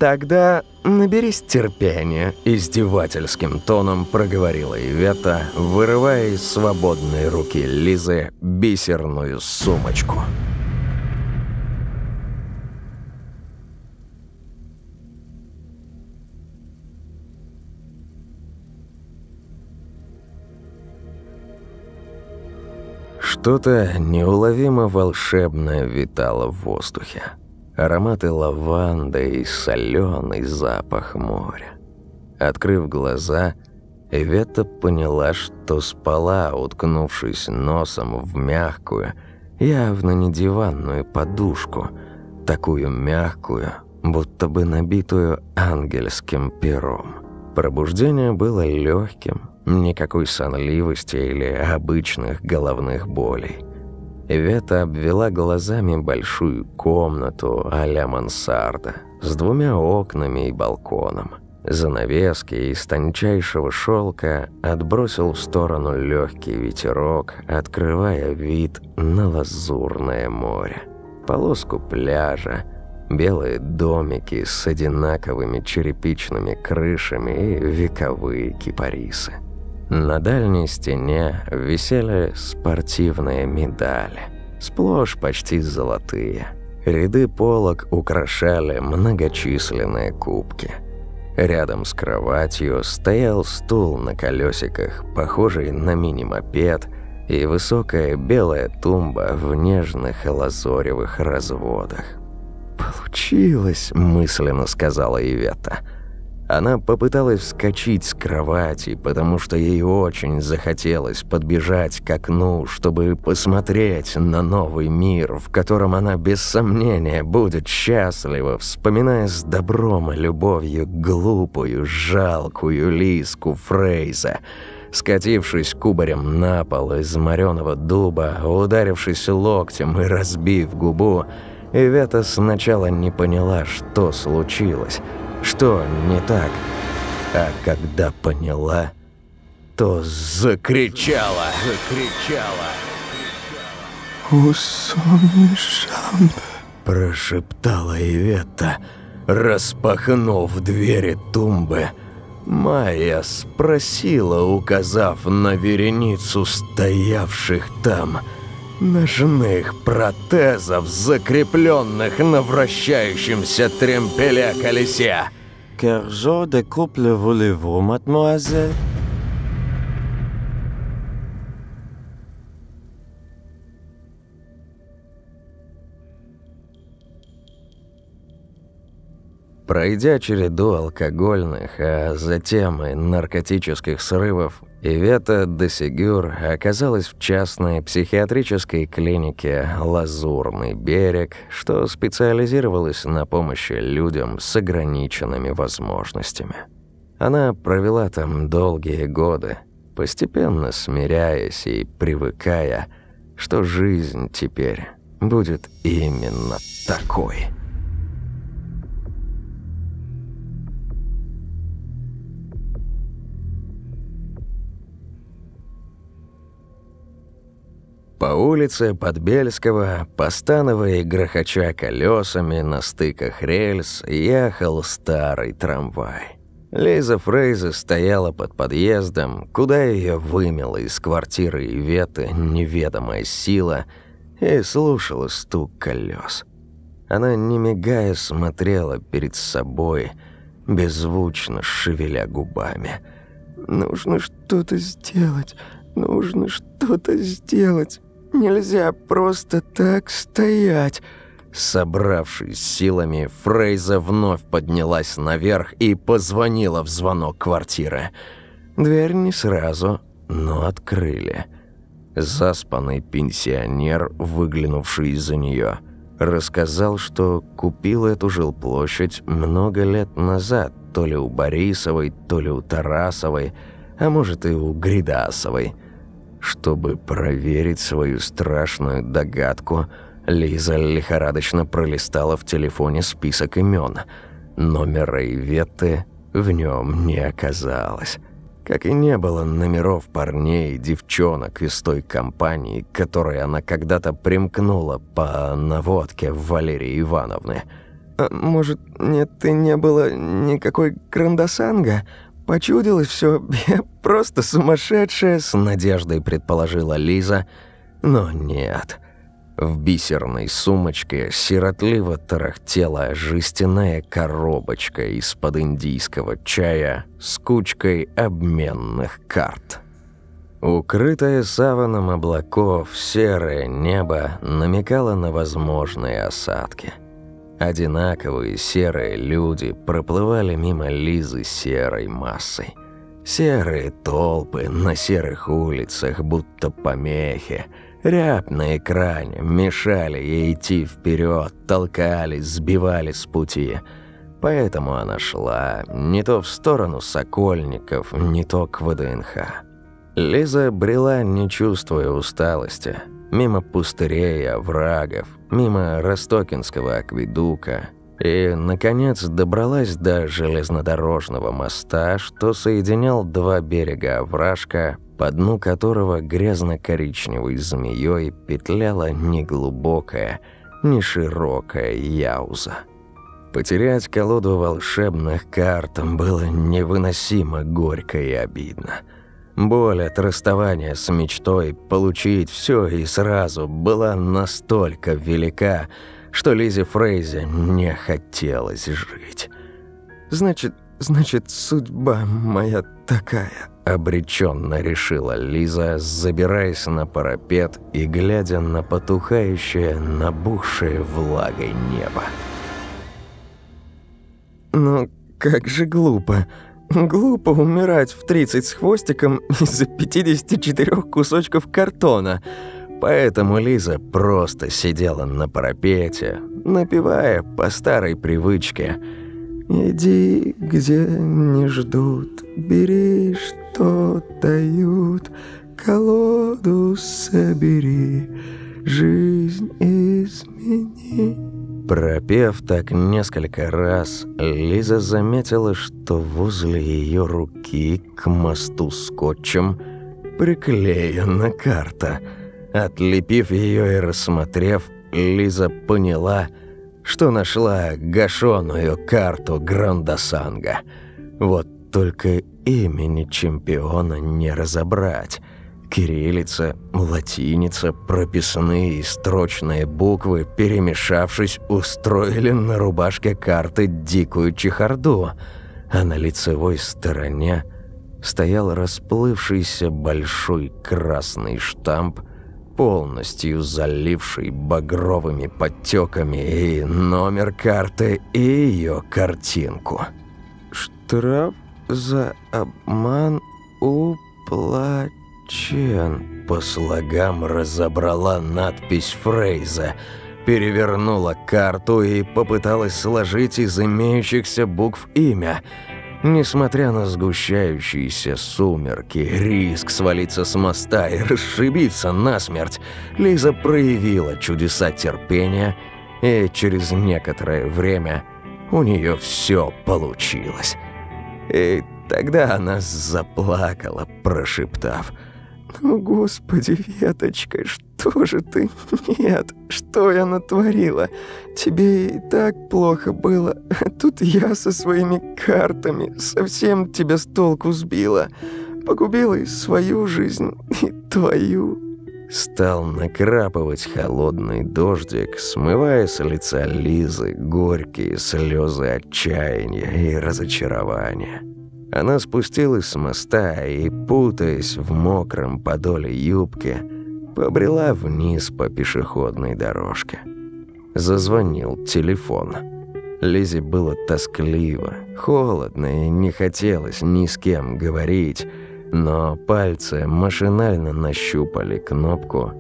«Тогда наберись терпения», – издевательским тоном проговорила Ивета, вырывая из свободной руки Лизы бисерную сумочку. Что-то неуловимо волшебное витало в воздухе. Ароматы лаванды и соленый запах моря. Открыв глаза, Эвета поняла, что спала, уткнувшись носом в мягкую, явно не диванную подушку, такую мягкую, будто бы набитую ангельским пером. Пробуждение было легким, никакой сонливости или обычных головных болей. Вета обвела глазами большую комнату а-ля мансарда с двумя окнами и балконом. Занавески из тончайшего шелка отбросил в сторону легкий ветерок, открывая вид на лазурное море. Полоску пляжа, белые домики с одинаковыми черепичными крышами и вековые кипарисы. На дальней стене висели спортивные медали, сплошь почти золотые. Ряды полок украшали многочисленные кубки. Рядом с кроватью стоял стул на колесиках, похожий на мини-мопед, и высокая белая тумба в нежных лазоревых разводах. «Получилось», – мысленно сказала Ивета – она попыталась вскочить с кровати, потому что ей очень захотелось подбежать к окну, чтобы посмотреть на новый мир, в котором она без сомнения будет счастлива, вспоминая с добром и любовью глупую, жалкую лиску Фрейза. Скатившись кубарем на пол из мореного дуба, ударившись локтем и разбив губу, Ивета сначала не поняла, что случилось – что не так. А когда поняла, то закричала, закричала. «Усомишам», прошептала Иветта, распахнув двери тумбы. Майя спросила, указав на вереницу стоявших там ножных протезов, закрепленных на вращающемся тремпеля колесе. «Quel genre de couple voulez-vous, mademoiselle?» Пройдя череду алкогольных, а затем и наркотических срывов, Ивета Десигюр оказалась в частной психиатрической клинике «Лазурный берег», что специализировалась на помощи людям с ограниченными возможностями. Она провела там долгие годы, постепенно смиряясь и привыкая, что жизнь теперь будет именно такой. По улице Подбельского, постановая и грохоча колесами на стыках рельс, ехал старый трамвай. Лиза Фрейза стояла под подъездом, куда ее вымела из квартиры Иветы неведомая сила и слушала стук колес. Она, не мигая, смотрела перед собой, беззвучно шевеля губами. «Нужно что-то сделать, нужно что-то сделать». Нельзя просто так стоять. Собравшись силами, Фрейза вновь поднялась наверх и позвонила в звонок квартиры. Дверь не сразу, но открыли. Заспанный пенсионер, выглянувший из-за нее, рассказал, что купил эту жилплощадь много лет назад, то ли у Борисовой, то ли у Тарасовой, а может и у Гридасовой – чтобы проверить свою страшную догадку, Лиза лихорадочно пролистала в телефоне список имен. Номера Иветты в нем не оказалось. Как и не было номеров парней и девчонок из той компании, которой она когда-то примкнула по наводке Валерии Ивановны. А, «Может, нет, и не было никакой Грандосанга?» Почудилось все, я просто сумасшедшая, с надеждой предположила Лиза, но нет. В бисерной сумочке сиротливо тарахтела жестяная коробочка из-под индийского чая с кучкой обменных карт. Укрытое саваном облаков серое небо намекало на возможные осадки – Одинаковые серые люди проплывали мимо Лизы серой массой. Серые толпы на серых улицах, будто помехи. Ряб на экране мешали ей идти вперед, толкались, сбивали с пути. Поэтому она шла не то в сторону Сокольников, не то к ВДНХ. Лиза брела, не чувствуя усталости – мимо пустырей оврагов, мимо Ростокинского акведука и, наконец, добралась до железнодорожного моста, что соединял два берега овражка, по дну которого грязно-коричневой змеей петляла неглубокая, не широкая яуза. Потерять колоду волшебных карт было невыносимо горько и обидно – Боль от расставания с мечтой получить все и сразу была настолько велика, что Лизе Фрейзе не хотелось жить. «Значит, значит, судьба моя такая», – обреченно решила Лиза, забираясь на парапет и глядя на потухающее, набухшее влагой небо. «Но как же глупо», Глупо умирать в 30 с хвостиком из-за 54 кусочков картона. Поэтому Лиза просто сидела на парапете, напевая по старой привычке «Иди, где не ждут, бери, что дают, колоду собери, жизнь измени». Пропев так несколько раз, Лиза заметила, что возле ее руки к мосту скотчем приклеена карта. Отлепив ее и рассмотрев, Лиза поняла, что нашла гашеную карту Грандасанга. Вот только имени чемпиона не разобрать. Кириллица, латиница, прописные и строчные буквы, перемешавшись, устроили на рубашке карты дикую чехарду, а на лицевой стороне стоял расплывшийся большой красный штамп, полностью заливший багровыми подтеками и номер карты, и ее картинку. «Штраф за обман уплачен», по слогам разобрала надпись Фрейза, перевернула карту и попыталась сложить из имеющихся букв имя – Несмотря на сгущающиеся сумерки, риск свалиться с моста и расшибиться насмерть, Лиза проявила чудеса терпения, и через некоторое время у нее все получилось. И тогда она заплакала, прошептав – «О, Господи, Веточка, что же ты? Нет, что я натворила? Тебе и так плохо было, а тут я со своими картами совсем тебя с толку сбила. Погубила и свою жизнь, и твою». Стал накрапывать холодный дождик, смывая с лица Лизы горькие слезы отчаяния и разочарования. Она спустилась с моста и, путаясь в мокром подоле юбки, побрела вниз по пешеходной дорожке. Зазвонил телефон. Лизе было тоскливо, холодно и не хотелось ни с кем говорить, но пальцы машинально нащупали кнопку,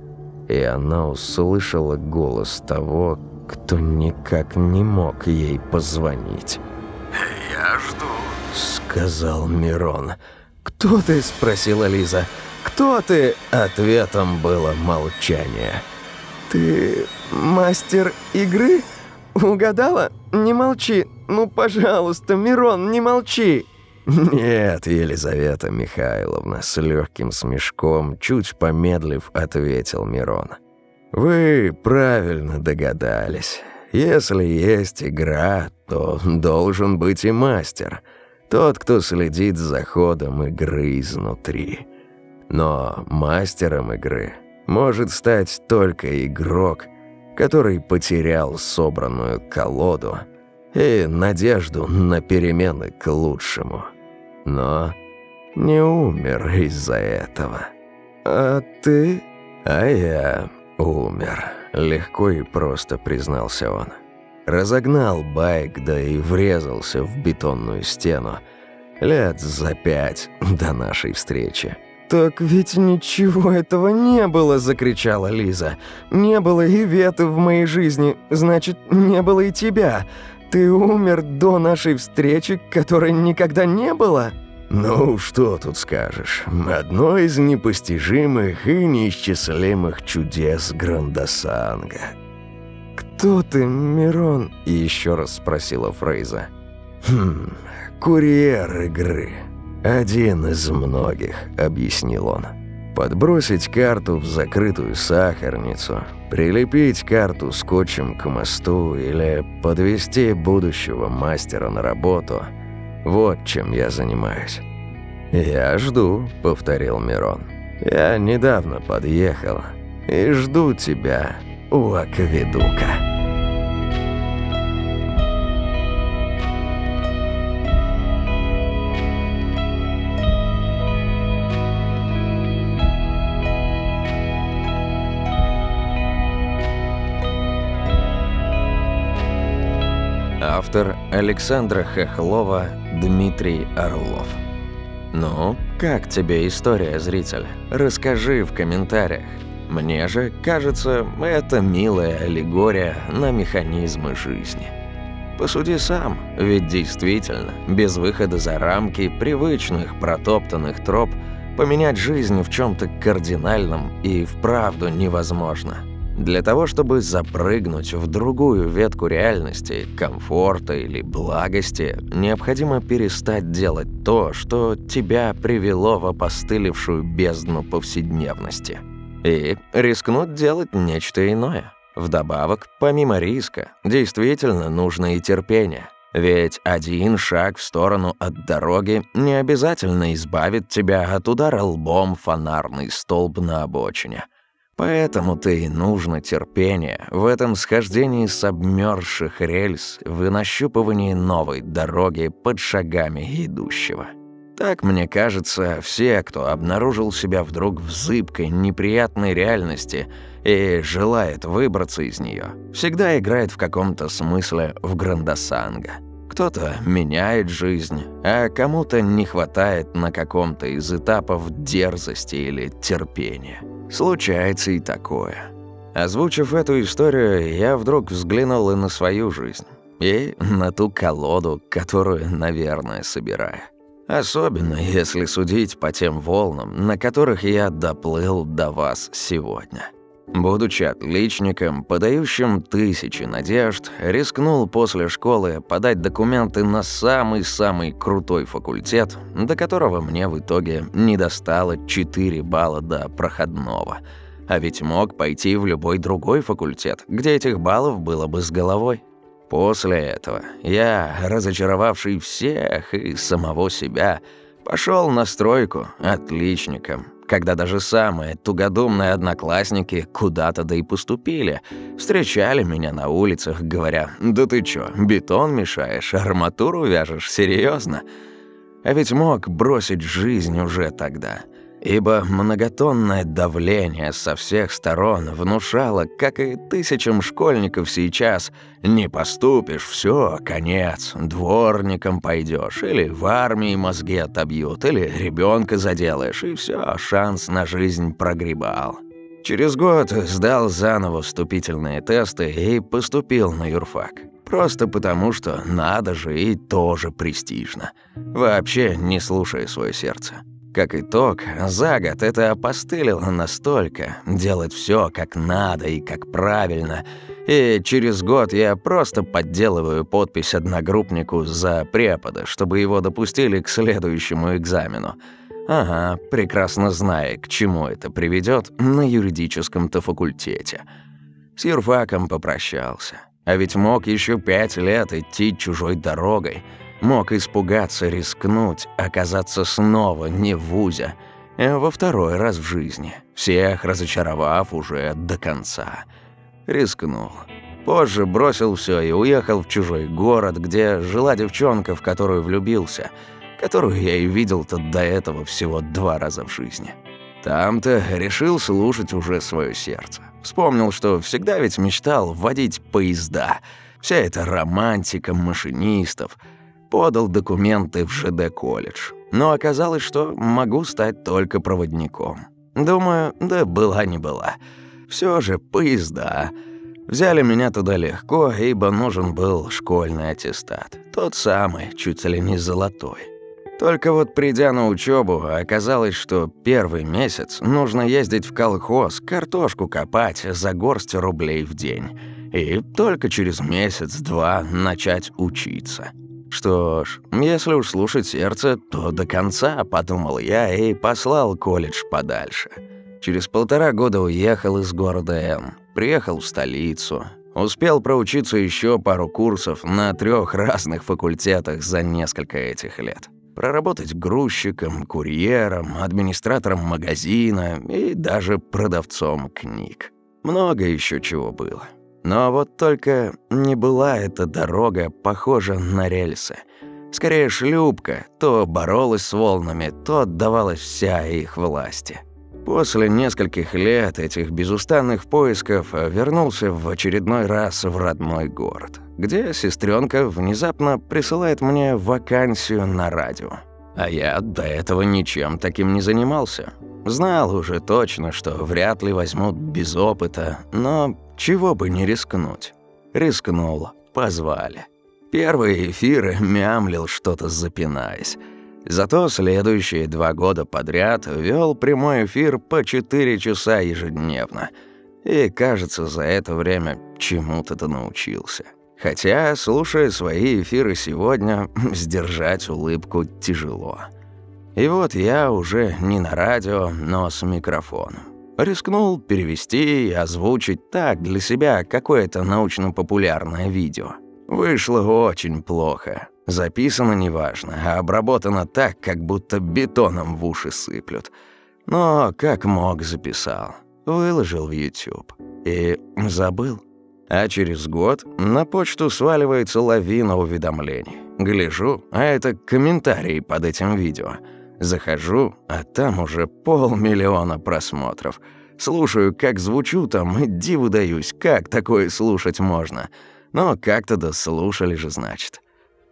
и она услышала голос того, кто никак не мог ей позвонить. «Я жду», сказал Мирон. «Кто ты?» – спросила Лиза. «Кто ты?» Ответом было молчание. «Ты мастер игры? Угадала? Не молчи. Ну, пожалуйста, Мирон, не молчи!» «Нет, Елизавета Михайловна», с легким смешком, чуть помедлив, ответил Мирон. «Вы правильно догадались. Если есть игра, то должен быть и мастер. Тот, кто следит за ходом игры изнутри. Но мастером игры может стать только игрок, который потерял собранную колоду и надежду на перемены к лучшему. Но не умер из-за этого. «А ты?» «А я умер», — легко и просто признался он. Разогнал байк, да и врезался в бетонную стену. Лет за пять до нашей встречи. «Так ведь ничего этого не было!» – закричала Лиза. «Не было и Веты в моей жизни, значит, не было и тебя. Ты умер до нашей встречи, которой никогда не было?» «Ну, что тут скажешь? Одно из непостижимых и неисчислимых чудес Грандосанга». «Кто ты, Мирон?» – еще раз спросила Фрейза. «Хм, курьер игры. Один из многих», – объяснил он. «Подбросить карту в закрытую сахарницу, прилепить карту скотчем к мосту или подвести будущего мастера на работу – вот чем я занимаюсь». «Я жду», – повторил Мирон. «Я недавно подъехал и жду тебя у акведука». Автор Александра Хохлова, Дмитрий Орлов. Ну, как тебе история, зритель? Расскажи в комментариях. Мне же кажется, это милая аллегория на механизмы жизни. Посуди сам, ведь действительно, без выхода за рамки привычных протоптанных троп поменять жизнь в чем то кардинальном и вправду невозможно – для того, чтобы запрыгнуть в другую ветку реальности, комфорта или благости, необходимо перестать делать то, что тебя привело в опостылевшую бездну повседневности. И рискнуть делать нечто иное. Вдобавок, помимо риска, действительно нужно и терпение. Ведь один шаг в сторону от дороги не обязательно избавит тебя от удара лбом фонарный столб на обочине – Поэтому-то и нужно терпение в этом схождении с обмёрзших рельс, в нащупывании новой дороги под шагами идущего. Так, мне кажется, все, кто обнаружил себя вдруг в зыбкой, неприятной реальности и желает выбраться из нее, всегда играет в каком-то смысле в Грандосанга. Кто-то меняет жизнь, а кому-то не хватает на каком-то из этапов дерзости или терпения. Случается и такое. Озвучив эту историю, я вдруг взглянул и на свою жизнь. И на ту колоду, которую, наверное, собираю. Особенно, если судить по тем волнам, на которых я доплыл до вас сегодня. Будучи отличником, подающим тысячи надежд, рискнул после школы подать документы на самый-самый крутой факультет, до которого мне в итоге не достало 4 балла до проходного. А ведь мог пойти в любой другой факультет, где этих баллов было бы с головой. После этого я, разочаровавший всех и самого себя, пошел на стройку отличником – когда даже самые тугодумные одноклассники куда-то да и поступили. Встречали меня на улицах, говоря, «Да ты чё, бетон мешаешь, арматуру вяжешь, серьезно? А ведь мог бросить жизнь уже тогда ибо многотонное давление со всех сторон внушало, как и тысячам школьников сейчас, «Не поступишь, все, конец, дворником пойдешь, или в армии мозги отобьют, или ребенка заделаешь, и все, шанс на жизнь прогребал». Через год сдал заново вступительные тесты и поступил на юрфак. Просто потому, что надо же и тоже престижно. Вообще не слушая свое сердце. Как итог, за год это опостылило настолько, делать все как надо и как правильно. И через год я просто подделываю подпись одногруппнику за препода, чтобы его допустили к следующему экзамену. Ага, прекрасно зная, к чему это приведет на юридическом-то факультете. С юрфаком попрощался. А ведь мог еще пять лет идти чужой дорогой – Мог испугаться, рискнуть, оказаться снова не в ВУЗе, а во второй раз в жизни, всех разочаровав уже до конца. Рискнул. Позже бросил все и уехал в чужой город, где жила девчонка, в которую влюбился, которую я и видел-то до этого всего два раза в жизни. Там-то решил слушать уже свое сердце. Вспомнил, что всегда ведь мечтал водить поезда. Вся эта романтика машинистов — подал документы в ЖД-колледж. Но оказалось, что могу стать только проводником. Думаю, да была не была. Все же поезда. Взяли меня туда легко, ибо нужен был школьный аттестат. Тот самый, чуть ли не золотой. Только вот придя на учебу, оказалось, что первый месяц нужно ездить в колхоз, картошку копать за горсть рублей в день. И только через месяц-два начать учиться. Что ж, если уж слушать сердце, то до конца, подумал я и послал колледж подальше. Через полтора года уехал из города М, приехал в столицу, успел проучиться еще пару курсов на трех разных факультетах за несколько этих лет. Проработать грузчиком, курьером, администратором магазина и даже продавцом книг. Много еще чего было. Но вот только не была эта дорога похожа на рельсы. Скорее шлюпка, то боролась с волнами, то отдавалась вся их власти. После нескольких лет этих безустанных поисков вернулся в очередной раз в родной город, где сестренка внезапно присылает мне вакансию на радио. А я до этого ничем таким не занимался. Знал уже точно, что вряд ли возьмут без опыта, но чего бы не рискнуть. Рискнул, позвали. Первые эфиры мямлил что-то запинаясь. Зато следующие два года подряд вел прямой эфир по 4 часа ежедневно. И, кажется, за это время чему-то-то научился. Хотя, слушая свои эфиры сегодня, сдержать улыбку тяжело. И вот я уже не на радио, но с микрофоном. Рискнул перевести и озвучить так для себя какое-то научно-популярное видео. Вышло очень плохо. Записано неважно, а обработано так, как будто бетоном в уши сыплют. Но как мог записал. Выложил в YouTube. И забыл. А через год на почту сваливается лавина уведомлений. Гляжу, а это комментарии под этим видео. Захожу, а там уже полмиллиона просмотров. Слушаю, как звучу там, и диву даюсь, как такое слушать можно. Но как-то дослушали же, значит.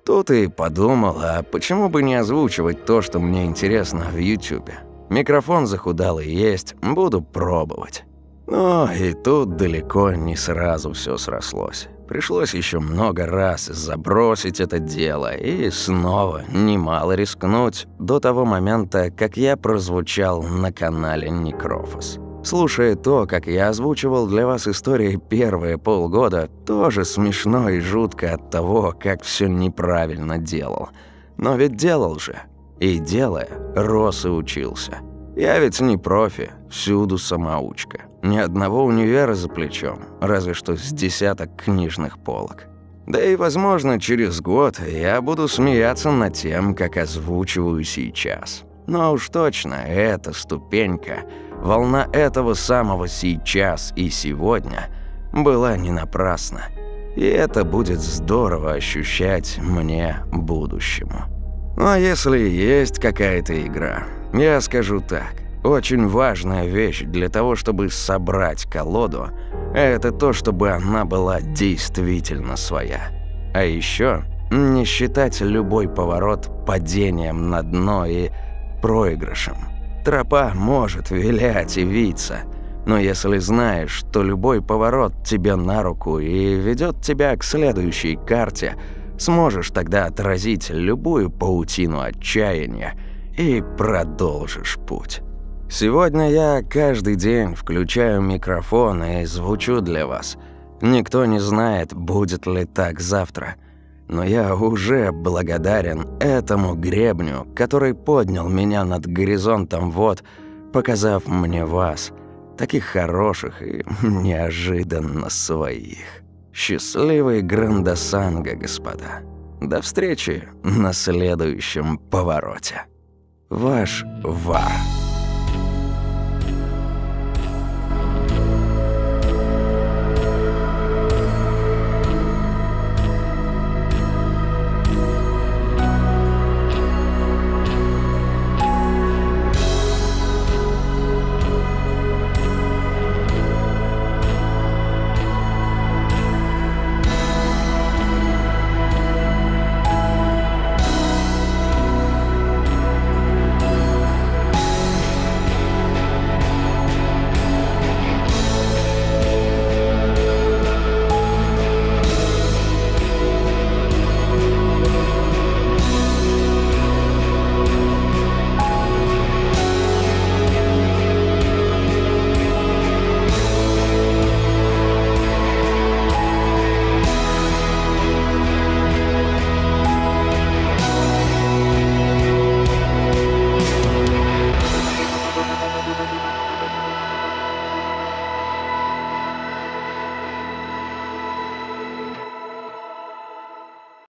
Тут и подумал, а почему бы не озвучивать то, что мне интересно в Ютубе? Микрофон захудалый есть, буду пробовать. Но и тут далеко не сразу все срослось. Пришлось еще много раз забросить это дело и снова немало рискнуть до того момента, как я прозвучал на канале Некрофос. Слушая то, как я озвучивал для вас истории первые полгода, тоже смешно и жутко от того, как все неправильно делал. Но ведь делал же. И делая, рос и учился. Я ведь не профи, всюду самоучка. Ни одного универа за плечом, разве что с десяток книжных полок. Да и, возможно, через год я буду смеяться над тем, как озвучиваю сейчас. Но уж точно эта ступенька, волна этого самого сейчас и сегодня была не напрасна. И это будет здорово ощущать мне будущему. А если есть какая-то игра, я скажу так. Очень важная вещь для того, чтобы собрать колоду, это то, чтобы она была действительно своя. А еще не считать любой поворот падением на дно и проигрышем. Тропа может вилять и виться, но если знаешь, что любой поворот тебе на руку и ведет тебя к следующей карте, сможешь тогда отразить любую паутину отчаяния – и продолжишь путь. Сегодня я каждый день включаю микрофон и звучу для вас. Никто не знает, будет ли так завтра. Но я уже благодарен этому гребню, который поднял меня над горизонтом вод, показав мне вас, таких хороших и неожиданно своих. Счастливый Грандосанга, господа. До встречи на следующем повороте. Ваш Вар.